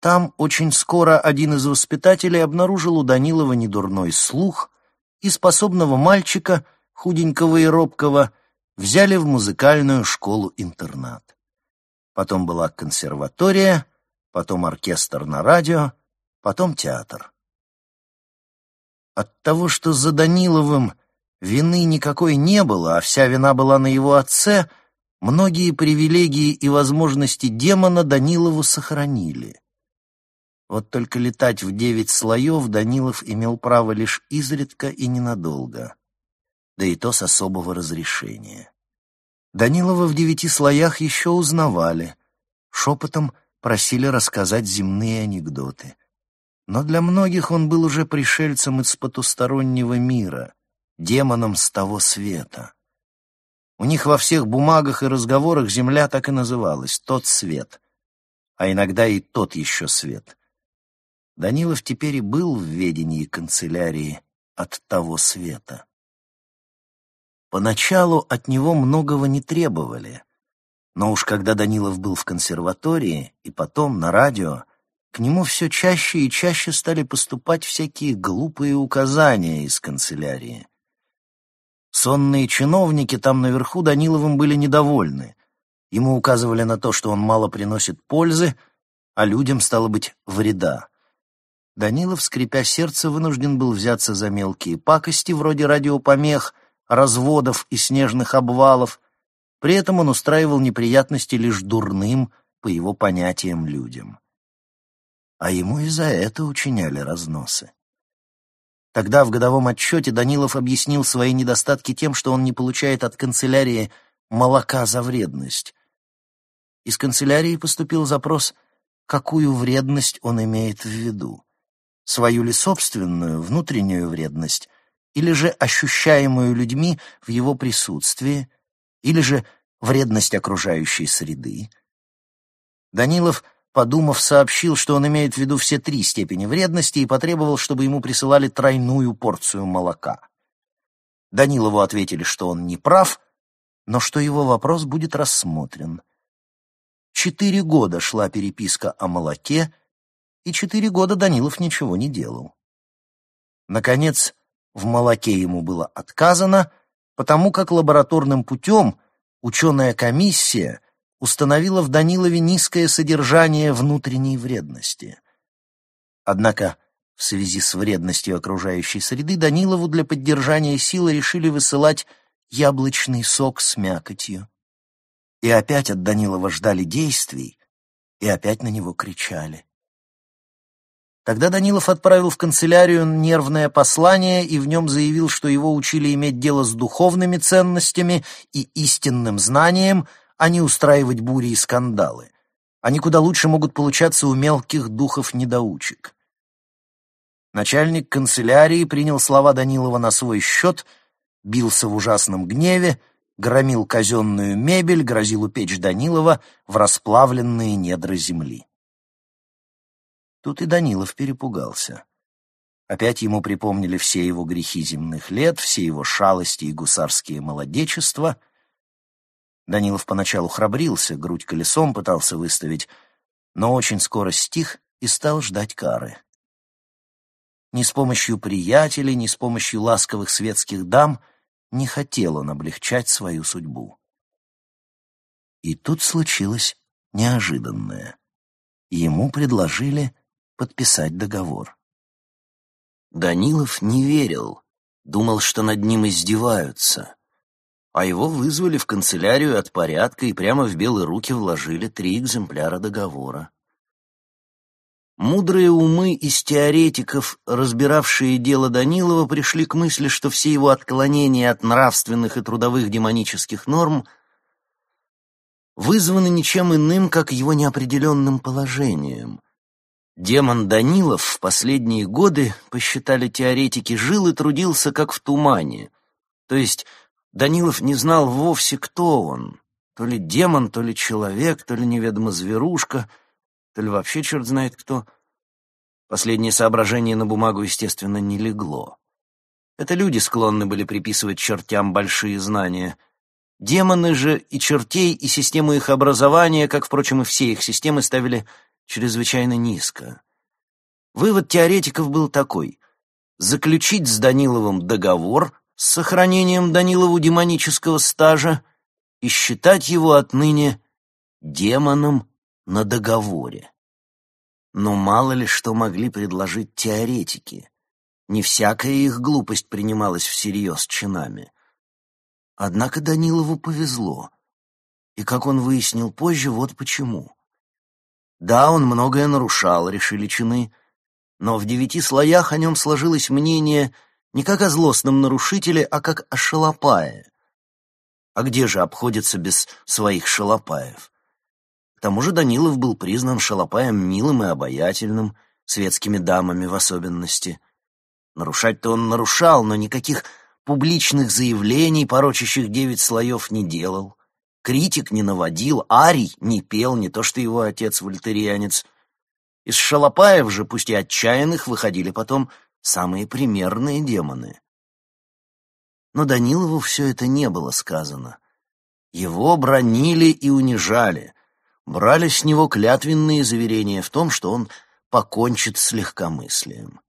Там очень скоро один из воспитателей обнаружил у Данилова недурной слух, и способного мальчика, худенького и робкого, взяли в музыкальную школу-интернат. Потом была консерватория, потом оркестр на радио, потом театр. От того, что за Даниловым вины никакой не было, а вся вина была на его отце, многие привилегии и возможности демона Данилову сохранили. Вот только летать в девять слоев Данилов имел право лишь изредка и ненадолго, да и то с особого разрешения. Данилова в девяти слоях еще узнавали, шепотом просили рассказать земные анекдоты. Но для многих он был уже пришельцем из потустороннего мира, демоном с того света. У них во всех бумагах и разговорах земля так и называлась — тот свет, а иногда и тот еще свет. Данилов теперь и был в ведении канцелярии от того света. Поначалу от него многого не требовали. Но уж когда Данилов был в консерватории и потом на радио, к нему все чаще и чаще стали поступать всякие глупые указания из канцелярии. Сонные чиновники там наверху Даниловым были недовольны. Ему указывали на то, что он мало приносит пользы, а людям, стало быть, вреда. Данилов, скрипя сердце, вынужден был взяться за мелкие пакости, вроде радиопомех — разводов и снежных обвалов. При этом он устраивал неприятности лишь дурным, по его понятиям, людям. А ему и за это учиняли разносы. Тогда в годовом отчете Данилов объяснил свои недостатки тем, что он не получает от канцелярии молока за вредность. Из канцелярии поступил запрос, какую вредность он имеет в виду. Свою ли собственную, внутреннюю вредность, или же ощущаемую людьми в его присутствии, или же вредность окружающей среды. Данилов, подумав, сообщил, что он имеет в виду все три степени вредности и потребовал, чтобы ему присылали тройную порцию молока. Данилову ответили, что он не прав, но что его вопрос будет рассмотрен. Четыре года шла переписка о молоке, и четыре года Данилов ничего не делал. Наконец, в молоке ему было отказано, потому как лабораторным путем ученая комиссия установила в Данилове низкое содержание внутренней вредности. Однако в связи с вредностью окружающей среды Данилову для поддержания силы решили высылать яблочный сок с мякотью. И опять от Данилова ждали действий, и опять на него кричали. Тогда Данилов отправил в канцелярию нервное послание и в нем заявил, что его учили иметь дело с духовными ценностями и истинным знанием, а не устраивать бури и скандалы. Они куда лучше могут получаться у мелких духов-недоучек. Начальник канцелярии принял слова Данилова на свой счет, бился в ужасном гневе, громил казенную мебель, грозил упечь Данилова в расплавленные недра земли. Тут и Данилов перепугался. Опять ему припомнили все его грехи земных лет, все его шалости и гусарские молодечества. Данилов поначалу храбрился, грудь колесом пытался выставить, но очень скоро стих и стал ждать кары. Ни с помощью приятелей, ни с помощью ласковых светских дам не хотел он облегчать свою судьбу. И тут случилось неожиданное. Ему предложили подписать договор. Данилов не верил, думал, что над ним издеваются. А его вызвали в канцелярию от порядка и прямо в белые руки вложили три экземпляра договора. Мудрые умы из теоретиков, разбиравшие дело Данилова, пришли к мысли, что все его отклонения от нравственных и трудовых демонических норм вызваны ничем иным, как его неопределенным положением. Демон Данилов в последние годы, посчитали теоретики, жил и трудился как в тумане. То есть Данилов не знал вовсе, кто он. То ли демон, то ли человек, то ли неведомо зверушка — то ли вообще черт знает кто. Последнее соображение на бумагу, естественно, не легло. Это люди склонны были приписывать чертям большие знания. Демоны же и чертей, и систему их образования, как, впрочем, и все их системы, ставили чрезвычайно низко. Вывод теоретиков был такой — заключить с Даниловым договор с сохранением Данилову демонического стажа и считать его отныне демоном на договоре. Но мало ли что могли предложить теоретики. Не всякая их глупость принималась всерьез чинами. Однако Данилову повезло. И, как он выяснил позже, вот почему. Да, он многое нарушал, решили чины, но в девяти слоях о нем сложилось мнение не как о злостном нарушителе, а как о шалопае. А где же обходится без своих шалопаев? К тому же Данилов был признан шалопаем милым и обаятельным, светскими дамами в особенности. Нарушать-то он нарушал, но никаких публичных заявлений, порочащих девять слоев, не делал. Критик не наводил, арий не пел, не то что его отец вольтерианец. Из шалопаев же, пусть и отчаянных, выходили потом самые примерные демоны. Но Данилову все это не было сказано. Его бронили и унижали, брали с него клятвенные заверения в том, что он покончит с легкомыслием.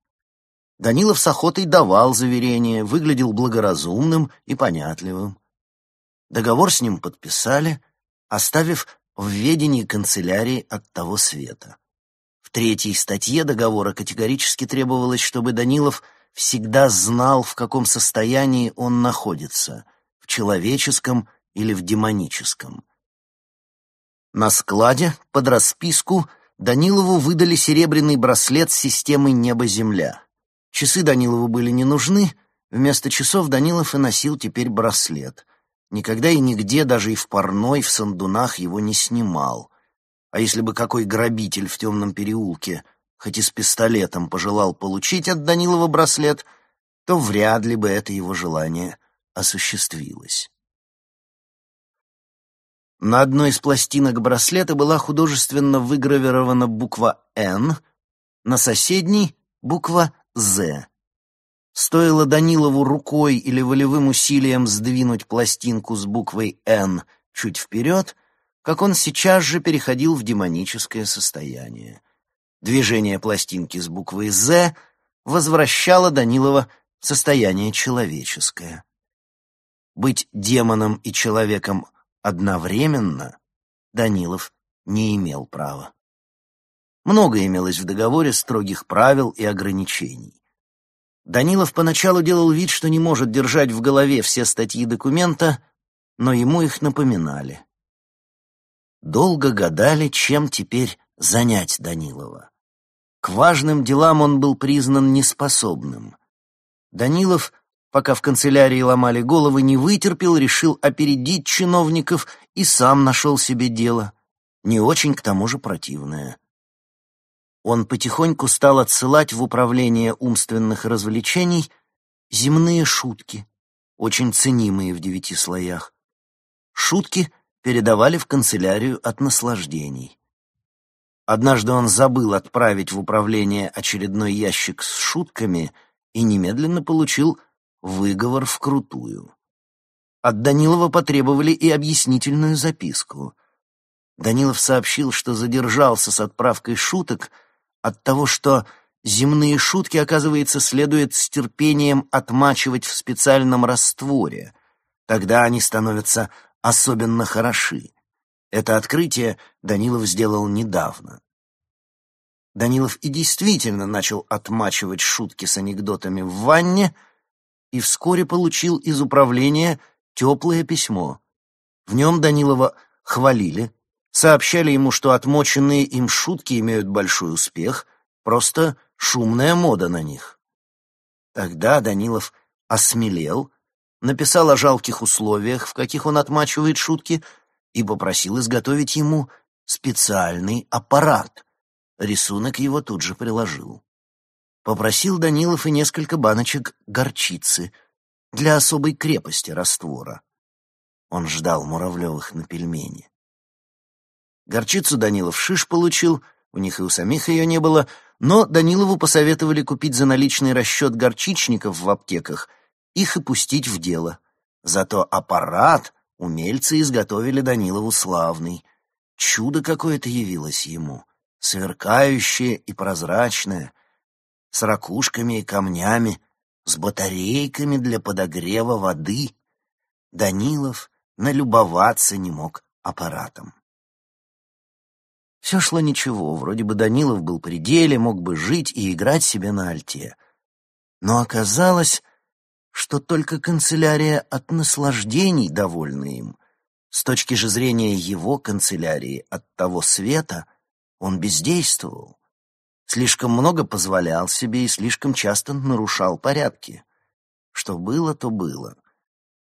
Данилов с охотой давал заверения, выглядел благоразумным и понятливым. Договор с ним подписали, оставив в ведении канцелярии от того света. Третьей статье договора категорически требовалось, чтобы Данилов всегда знал, в каком состоянии он находится, в человеческом или в демоническом. На складе, под расписку, Данилову выдали серебряный браслет с системой «Небо-Земля». Часы Данилову были не нужны, вместо часов Данилов и носил теперь браслет. Никогда и нигде, даже и в парной, в сандунах его не снимал. А если бы какой грабитель в темном переулке, хоть и с пистолетом, пожелал получить от Данилова браслет, то вряд ли бы это его желание осуществилось. На одной из пластинок браслета была художественно выгравирована буква «Н», на соседней — буква «З». Стоило Данилову рукой или волевым усилием сдвинуть пластинку с буквой «Н» чуть вперед, как он сейчас же переходил в демоническое состояние. Движение пластинки с буквой «З» возвращало Данилова в состояние человеческое. Быть демоном и человеком Одновременно Данилов не имел права. Много имелось в договоре строгих правил и ограничений. Данилов поначалу делал вид, что не может держать в голове все статьи документа, но ему их напоминали. Долго гадали, чем теперь занять Данилова. К важным делам он был признан неспособным. Данилов пока в канцелярии ломали головы, не вытерпел, решил опередить чиновников и сам нашел себе дело, не очень к тому же противное. Он потихоньку стал отсылать в управление умственных развлечений земные шутки, очень ценимые в девяти слоях. Шутки передавали в канцелярию от наслаждений. Однажды он забыл отправить в управление очередной ящик с шутками и немедленно получил выговор вкрутую. От Данилова потребовали и объяснительную записку. Данилов сообщил, что задержался с отправкой шуток от того, что земные шутки, оказывается, следует с терпением отмачивать в специальном растворе. Тогда они становятся особенно хороши. Это открытие Данилов сделал недавно. Данилов и действительно начал отмачивать шутки с анекдотами в ванне — и вскоре получил из управления теплое письмо. В нем Данилова хвалили, сообщали ему, что отмоченные им шутки имеют большой успех, просто шумная мода на них. Тогда Данилов осмелел, написал о жалких условиях, в каких он отмачивает шутки, и попросил изготовить ему специальный аппарат. Рисунок его тут же приложил. Попросил Данилов и несколько баночек горчицы для особой крепости раствора. Он ждал Муравлевых на пельмени. Горчицу Данилов шиш получил, у них и у самих ее не было, но Данилову посоветовали купить за наличный расчет горчичников в аптеках, их и пустить в дело. Зато аппарат умельцы изготовили Данилову славный. Чудо какое-то явилось ему, сверкающее и прозрачное, с ракушками и камнями, с батарейками для подогрева воды. Данилов налюбоваться не мог аппаратом. Все шло ничего, вроде бы Данилов был при деле, мог бы жить и играть себе на альте. Но оказалось, что только канцелярия от наслаждений довольна им. С точки же зрения его канцелярии от того света он бездействовал. Слишком много позволял себе и слишком часто нарушал порядки. Что было, то было.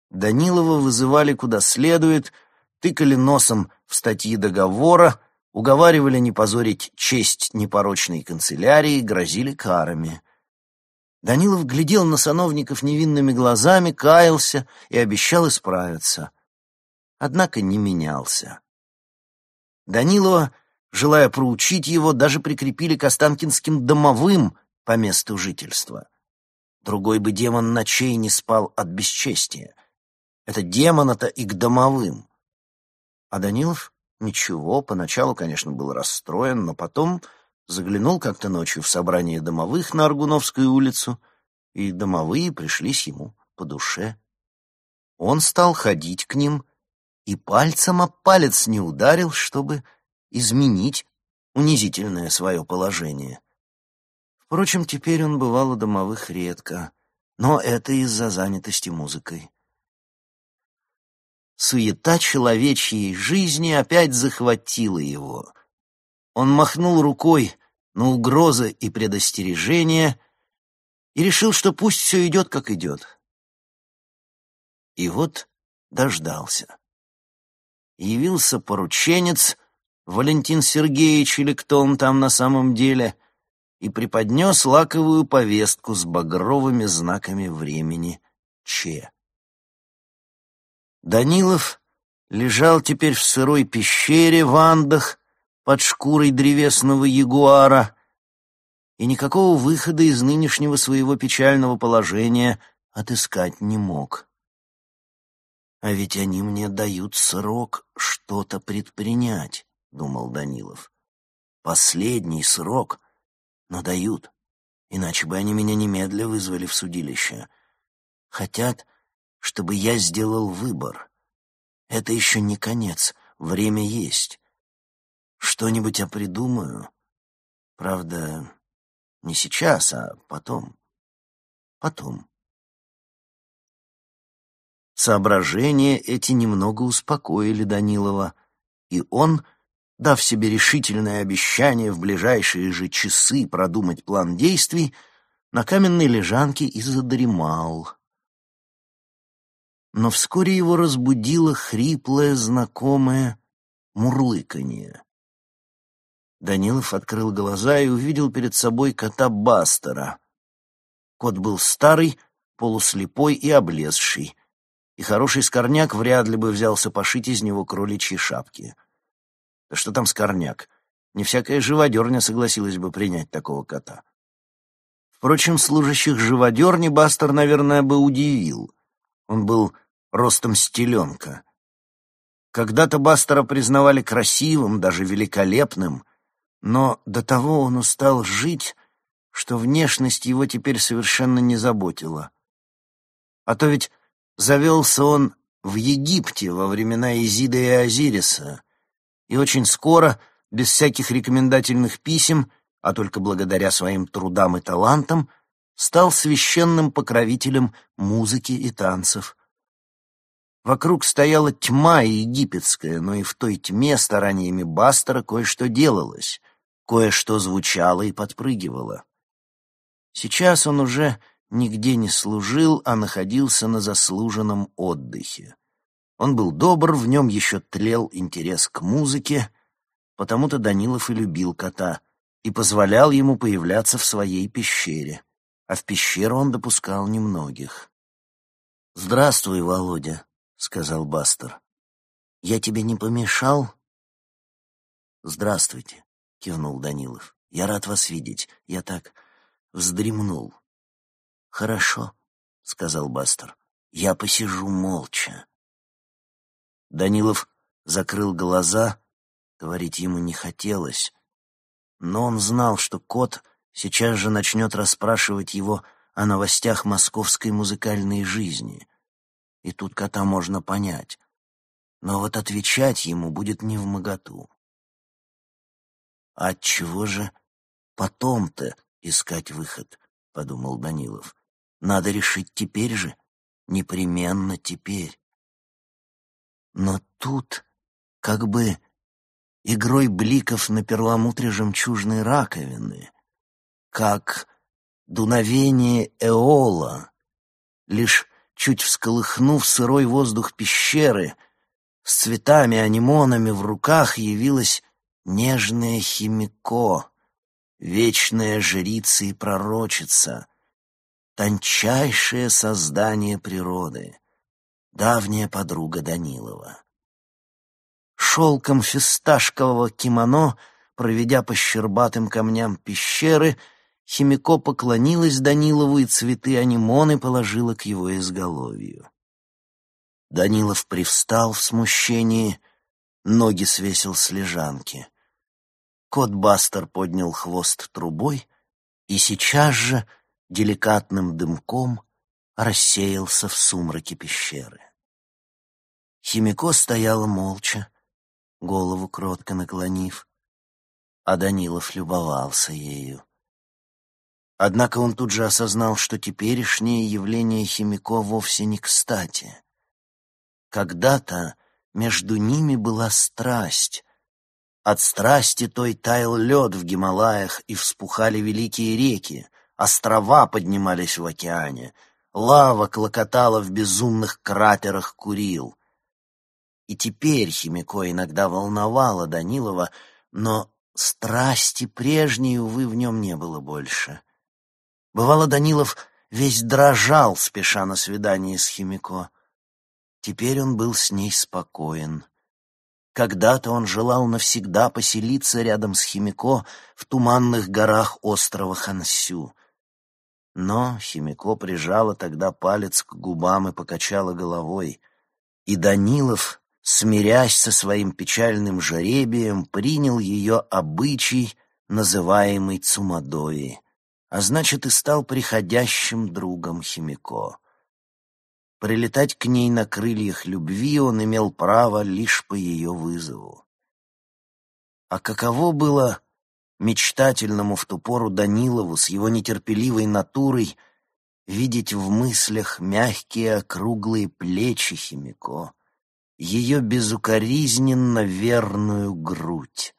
Данилова вызывали куда следует, тыкали носом в статьи договора, уговаривали не позорить честь непорочной канцелярии, грозили карами. Данилов глядел на сановников невинными глазами, каялся и обещал исправиться. Однако не менялся. Данилова, желая проучить его, даже прикрепили к останкинским домовым по месту жительства. Другой бы демон ночей не спал от бесчестия. Это демона-то и к домовым. А Данилов Ничего, поначалу, конечно, был расстроен, но потом заглянул как-то ночью в собрание домовых на Аргуновскую улицу, и домовые пришлись ему по душе. Он стал ходить к ним и пальцем об палец не ударил, чтобы изменить унизительное свое положение. Впрочем, теперь он бывал у домовых редко, но это из-за занятости музыкой. Суета человечьей жизни опять захватила его. Он махнул рукой на угрозы и предостережения и решил, что пусть все идет, как идет. И вот дождался. Явился порученец, Валентин Сергеевич или кто он там на самом деле, и преподнес лаковую повестку с багровыми знаками времени Че. Данилов лежал теперь в сырой пещере в Андах под шкурой древесного ягуара и никакого выхода из нынешнего своего печального положения отыскать не мог. «А ведь они мне дают срок что-то предпринять», — думал Данилов. «Последний срок, но дают, иначе бы они меня немедля вызвали в судилище. Хотят, чтобы я сделал выбор. Это еще не конец, время есть. Что-нибудь я придумаю. Правда, не сейчас, а потом. Потом. Соображения эти немного успокоили Данилова, и он, дав себе решительное обещание в ближайшие же часы продумать план действий, на каменной лежанке и задремал но вскоре его разбудило хриплое, знакомое мурлыканье. Данилов открыл глаза и увидел перед собой кота Бастера. Кот был старый, полуслепой и облезший, и хороший скорняк вряд ли бы взялся пошить из него кроличьи шапки. Да что там скорняк? Не всякая живодерня согласилась бы принять такого кота. Впрочем, служащих живодерни Бастер, наверное, бы удивил — он был ростом стеленка. Когда-то Бастера признавали красивым, даже великолепным, но до того он устал жить, что внешность его теперь совершенно не заботила. А то ведь завелся он в Египте во времена Изида и Азириса, и очень скоро, без всяких рекомендательных писем, а только благодаря своим трудам и талантам, стал священным покровителем музыки и танцев. Вокруг стояла тьма египетская, но и в той тьме стараниями Бастера кое-что делалось, кое-что звучало и подпрыгивало. Сейчас он уже нигде не служил, а находился на заслуженном отдыхе. Он был добр, в нем еще тлел интерес к музыке, потому-то Данилов и любил кота и позволял ему появляться в своей пещере, а в пещеру он допускал немногих. «Здравствуй, Володя», — сказал Бастер. «Я тебе не помешал?» «Здравствуйте», — кивнул Данилов. «Я рад вас видеть. Я так вздремнул». «Хорошо», — сказал Бастер. «Я посижу молча». Данилов закрыл глаза, говорить ему не хотелось, но он знал, что кот сейчас же начнет расспрашивать его о новостях московской музыкальной жизни. И тут кота можно понять. Но вот отвечать ему будет не в моготу. «От чего же потом-то искать выход?» — подумал Данилов. «Надо решить теперь же, непременно теперь». Но тут, как бы игрой бликов на перламутре жемчужной раковины, как дуновение эола, лишь чуть всколыхнув сырой воздух пещеры, с цветами, анимонами в руках явилась нежная химико, вечная жрица и пророчица, тончайшее создание природы давняя подруга Данилова. Шелком фисташкового кимоно, проведя по щербатым камням пещеры, Химико поклонилась Данилову и цветы анимоны положила к его изголовью. Данилов привстал в смущении, ноги свесил с лежанки. Кот Бастер поднял хвост трубой и сейчас же деликатным дымком рассеялся в сумраке пещеры. Химико стояла молча, голову кротко наклонив, а Данилов любовался ею. Однако он тут же осознал, что теперешнее явление Химико вовсе не кстати. Когда-то между ними была страсть. От страсти той таял лед в Гималаях и вспухали великие реки, острова поднимались в океане — Лава клокотала в безумных кратерах Курил. И теперь Химико иногда волновала Данилова, но страсти прежней, увы, в нем не было больше. Бывало, Данилов весь дрожал, спеша на свидание с Химико. Теперь он был с ней спокоен. Когда-то он желал навсегда поселиться рядом с Химико в туманных горах острова Хансю. Но Химико прижала тогда палец к губам и покачала головой. И Данилов, смирясь со своим печальным жеребием, принял ее обычай, называемый Цумадои, а значит и стал приходящим другом Химико. Прилетать к ней на крыльях любви он имел право лишь по ее вызову. А каково было мечтательному в ту пору Данилову с его нетерпеливой натурой видеть в мыслях мягкие округлые плечи Химико, ее безукоризненно верную грудь,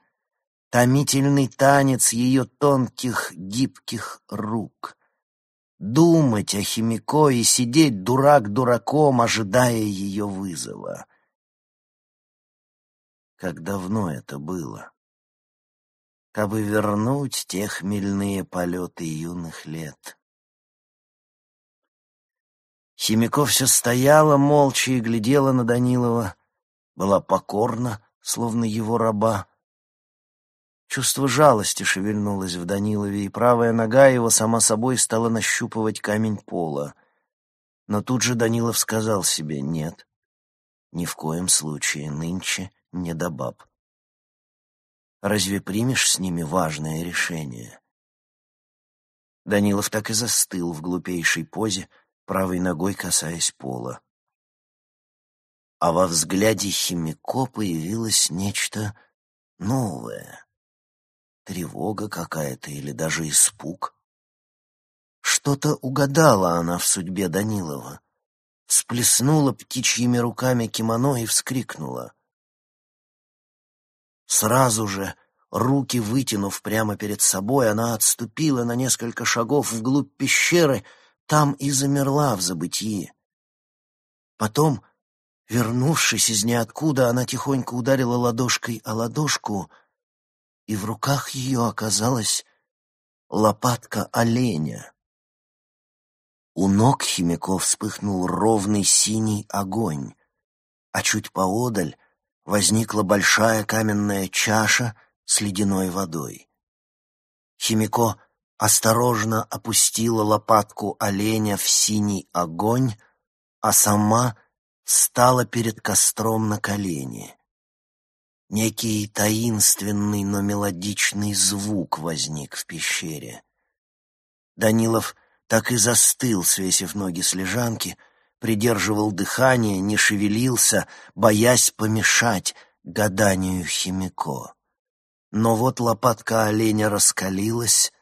томительный танец ее тонких гибких рук, думать о Химико и сидеть дурак дураком, ожидая ее вызова. Как давно это было? кабы вернуть те хмельные полеты юных лет. Химико все стояла молча и глядела на Данилова, была покорна, словно его раба. Чувство жалости шевельнулось в Данилове, и правая нога его сама собой стала нащупывать камень пола. Но тут же Данилов сказал себе «нет, ни в коем случае нынче не до баб». Разве примешь с ними важное решение? Данилов так и застыл в глупейшей позе, правой ногой касаясь пола. А во взгляде Химико появилось нечто новое. Тревога какая-то или даже испуг. Что-то угадала она в судьбе Данилова, сплеснула птичьими руками кимоно и вскрикнула. Сразу же, руки вытянув прямо перед собой, она отступила на несколько шагов вглубь пещеры, там и замерла в забытии. Потом, вернувшись из ниоткуда, она тихонько ударила ладошкой о ладошку, и в руках ее оказалась лопатка оленя. У ног Химико вспыхнул ровный синий огонь, а чуть поодаль возникла большая каменная чаша с ледяной водой. Химико осторожно опустила лопатку оленя в синий огонь, а сама встала перед костром на колени. Некий таинственный, но мелодичный звук возник в пещере. Данилов так и застыл, свесив ноги с лежанки, придерживал дыхание, не шевелился, боясь помешать гаданию Химико. Но вот лопатка оленя раскалилась,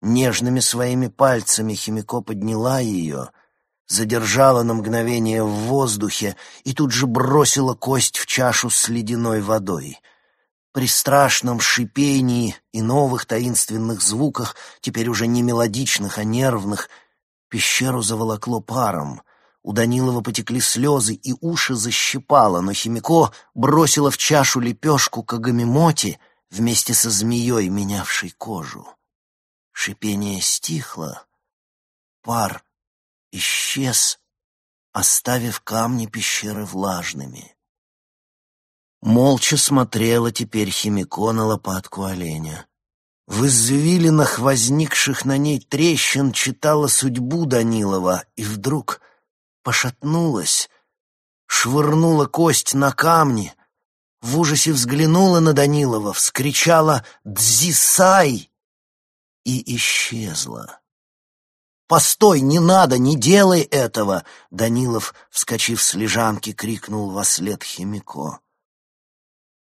нежными своими пальцами Химико подняла ее — задержала на мгновение в воздухе и тут же бросила кость в чашу с ледяной водой. При страшном шипении и новых таинственных звуках, теперь уже не мелодичных, а нервных, пещеру заволокло паром. У Данилова потекли слезы, и уши защипало, но Химико бросила в чашу лепешку Кагамимоти вместе со змеей, менявшей кожу. Шипение стихло, пар исчез, оставив камни пещеры влажными. Молча смотрела теперь Химико на лопатку оленя. В извилинах возникших на ней трещин читала судьбу Данилова и вдруг пошатнулась, швырнула кость на камни, в ужасе взглянула на Данилова, вскричала «Дзисай!» и исчезла. «Постой, не надо, не делай этого!» Данилов, вскочив с лежанки, крикнул во след Химико.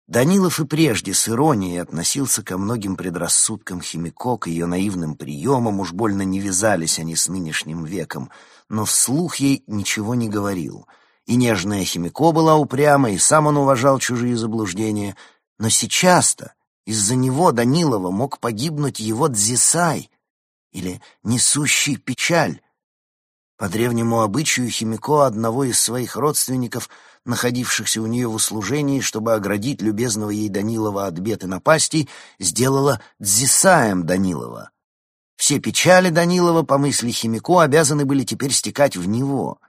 Данилов и прежде с иронией относился ко многим предрассудкам Химико, к ее наивным приемам, уж больно не вязались они с нынешним веком, но вслух ей ничего не говорил. И нежная Химико была упряма, и сам он уважал чужие заблуждения. Но сейчас-то из-за него Данилова мог погибнуть его Дзисай, или несущий печаль. По древнему обычаю Химико одного из своих родственников, находившихся у нее в услужении, чтобы оградить любезного ей Данилова от бед и напастей, сделала дзисаем Данилова. Все печали Данилова, по мысли Химико, обязаны были теперь стекать в него.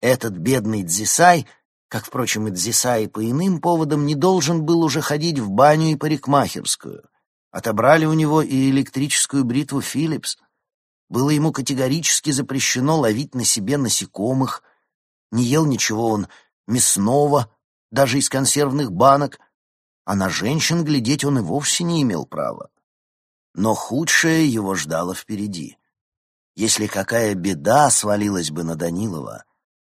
Этот бедный дзисай, как, впрочем, и дзисай по иным поводам, не должен был уже ходить в баню и парикмахерскую. Отобрали у него и электрическую бритву «Филлипс». Было ему категорически запрещено ловить на себе насекомых. Не ел ничего он мясного, даже из консервных банок, а на женщин глядеть он и вовсе не имел права. Но худшее его ждало впереди. Если какая беда свалилась бы на Данилова,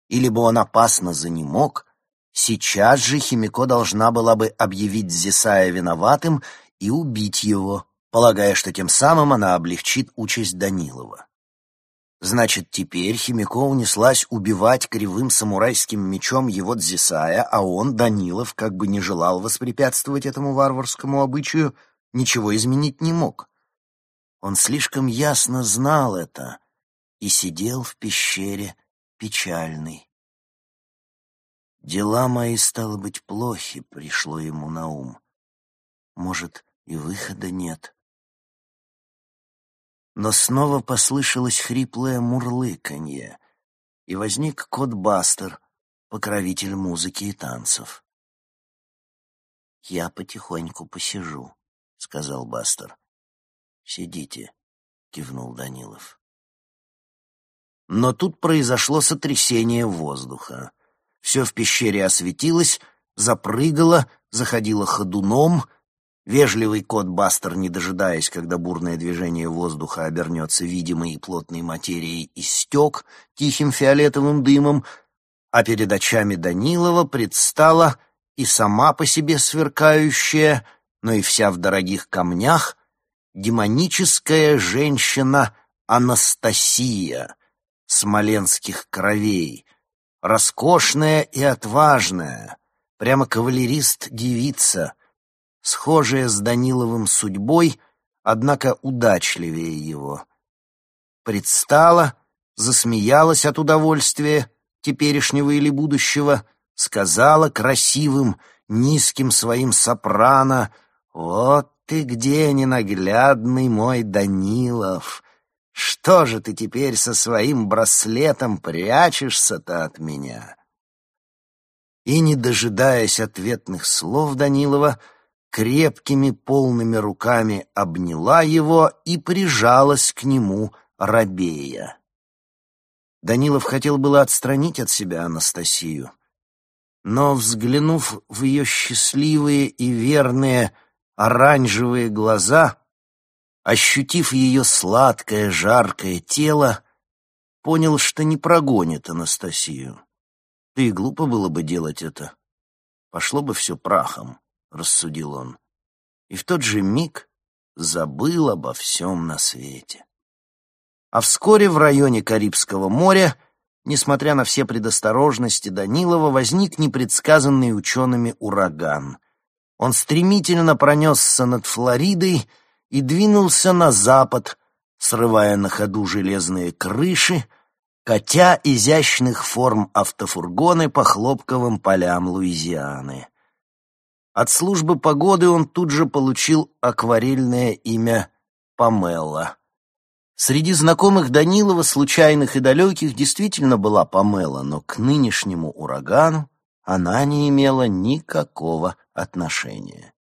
или бы он опасно занемог, сейчас же Химико должна была бы объявить Зисая виноватым и убить его, полагая, что тем самым она облегчит участь Данилова. Значит, теперь Химико унеслась убивать кривым самурайским мечом его Дзисая, а он, Данилов, как бы не желал воспрепятствовать этому варварскому обычаю, ничего изменить не мог. Он слишком ясно знал это и сидел в пещере печальный. «Дела мои, стало быть, плохи», — пришло ему на ум. «Может, и выхода нет. Но снова послышалось хриплое мурлыканье, и возник кот Бастер, покровитель музыки и танцев. «Я потихоньку посижу», — сказал Бастер. «Сидите», — кивнул Данилов. Но тут произошло сотрясение воздуха. Все в пещере осветилось, запрыгало, заходило ходуном — Вежливый кот Бастер, не дожидаясь, когда бурное движение воздуха обернется видимой и плотной материей, истек тихим фиолетовым дымом, а перед очами Данилова предстала и сама по себе сверкающая, но и вся в дорогих камнях, демоническая женщина Анастасия смоленских кровей, роскошная и отважная, прямо кавалерист-девица, схожая с Даниловым судьбой, однако удачливее его. Предстала, засмеялась от удовольствия, теперешнего или будущего, сказала красивым, низким своим сопрано «Вот ты где, ненаглядный мой Данилов! Что же ты теперь со своим браслетом прячешься-то от меня?» И, не дожидаясь ответных слов Данилова, крепкими полными руками обняла его и прижалась к нему, рабея. Данилов хотел было отстранить от себя Анастасию, но, взглянув в ее счастливые и верные оранжевые глаза, ощутив ее сладкое жаркое тело, понял, что не прогонит Анастасию. Да и глупо было бы делать это. Пошло бы все прахом, — рассудил он. И в тот же миг забыл обо всем на свете. А вскоре в районе Карибского моря, несмотря на все предосторожности Данилова, возник непредсказанный учеными ураган. Он стремительно пронесся над Флоридой и двинулся на запад, срывая на ходу железные крыши, катя изящных форм автофургоны по хлопковым полям Луизианы. От службы погоды он тут же получил акварельное имя Памела. Среди знакомых Данилова, случайных и далеких, действительно была Памела, но к нынешнему урагану она не имела никакого отношения.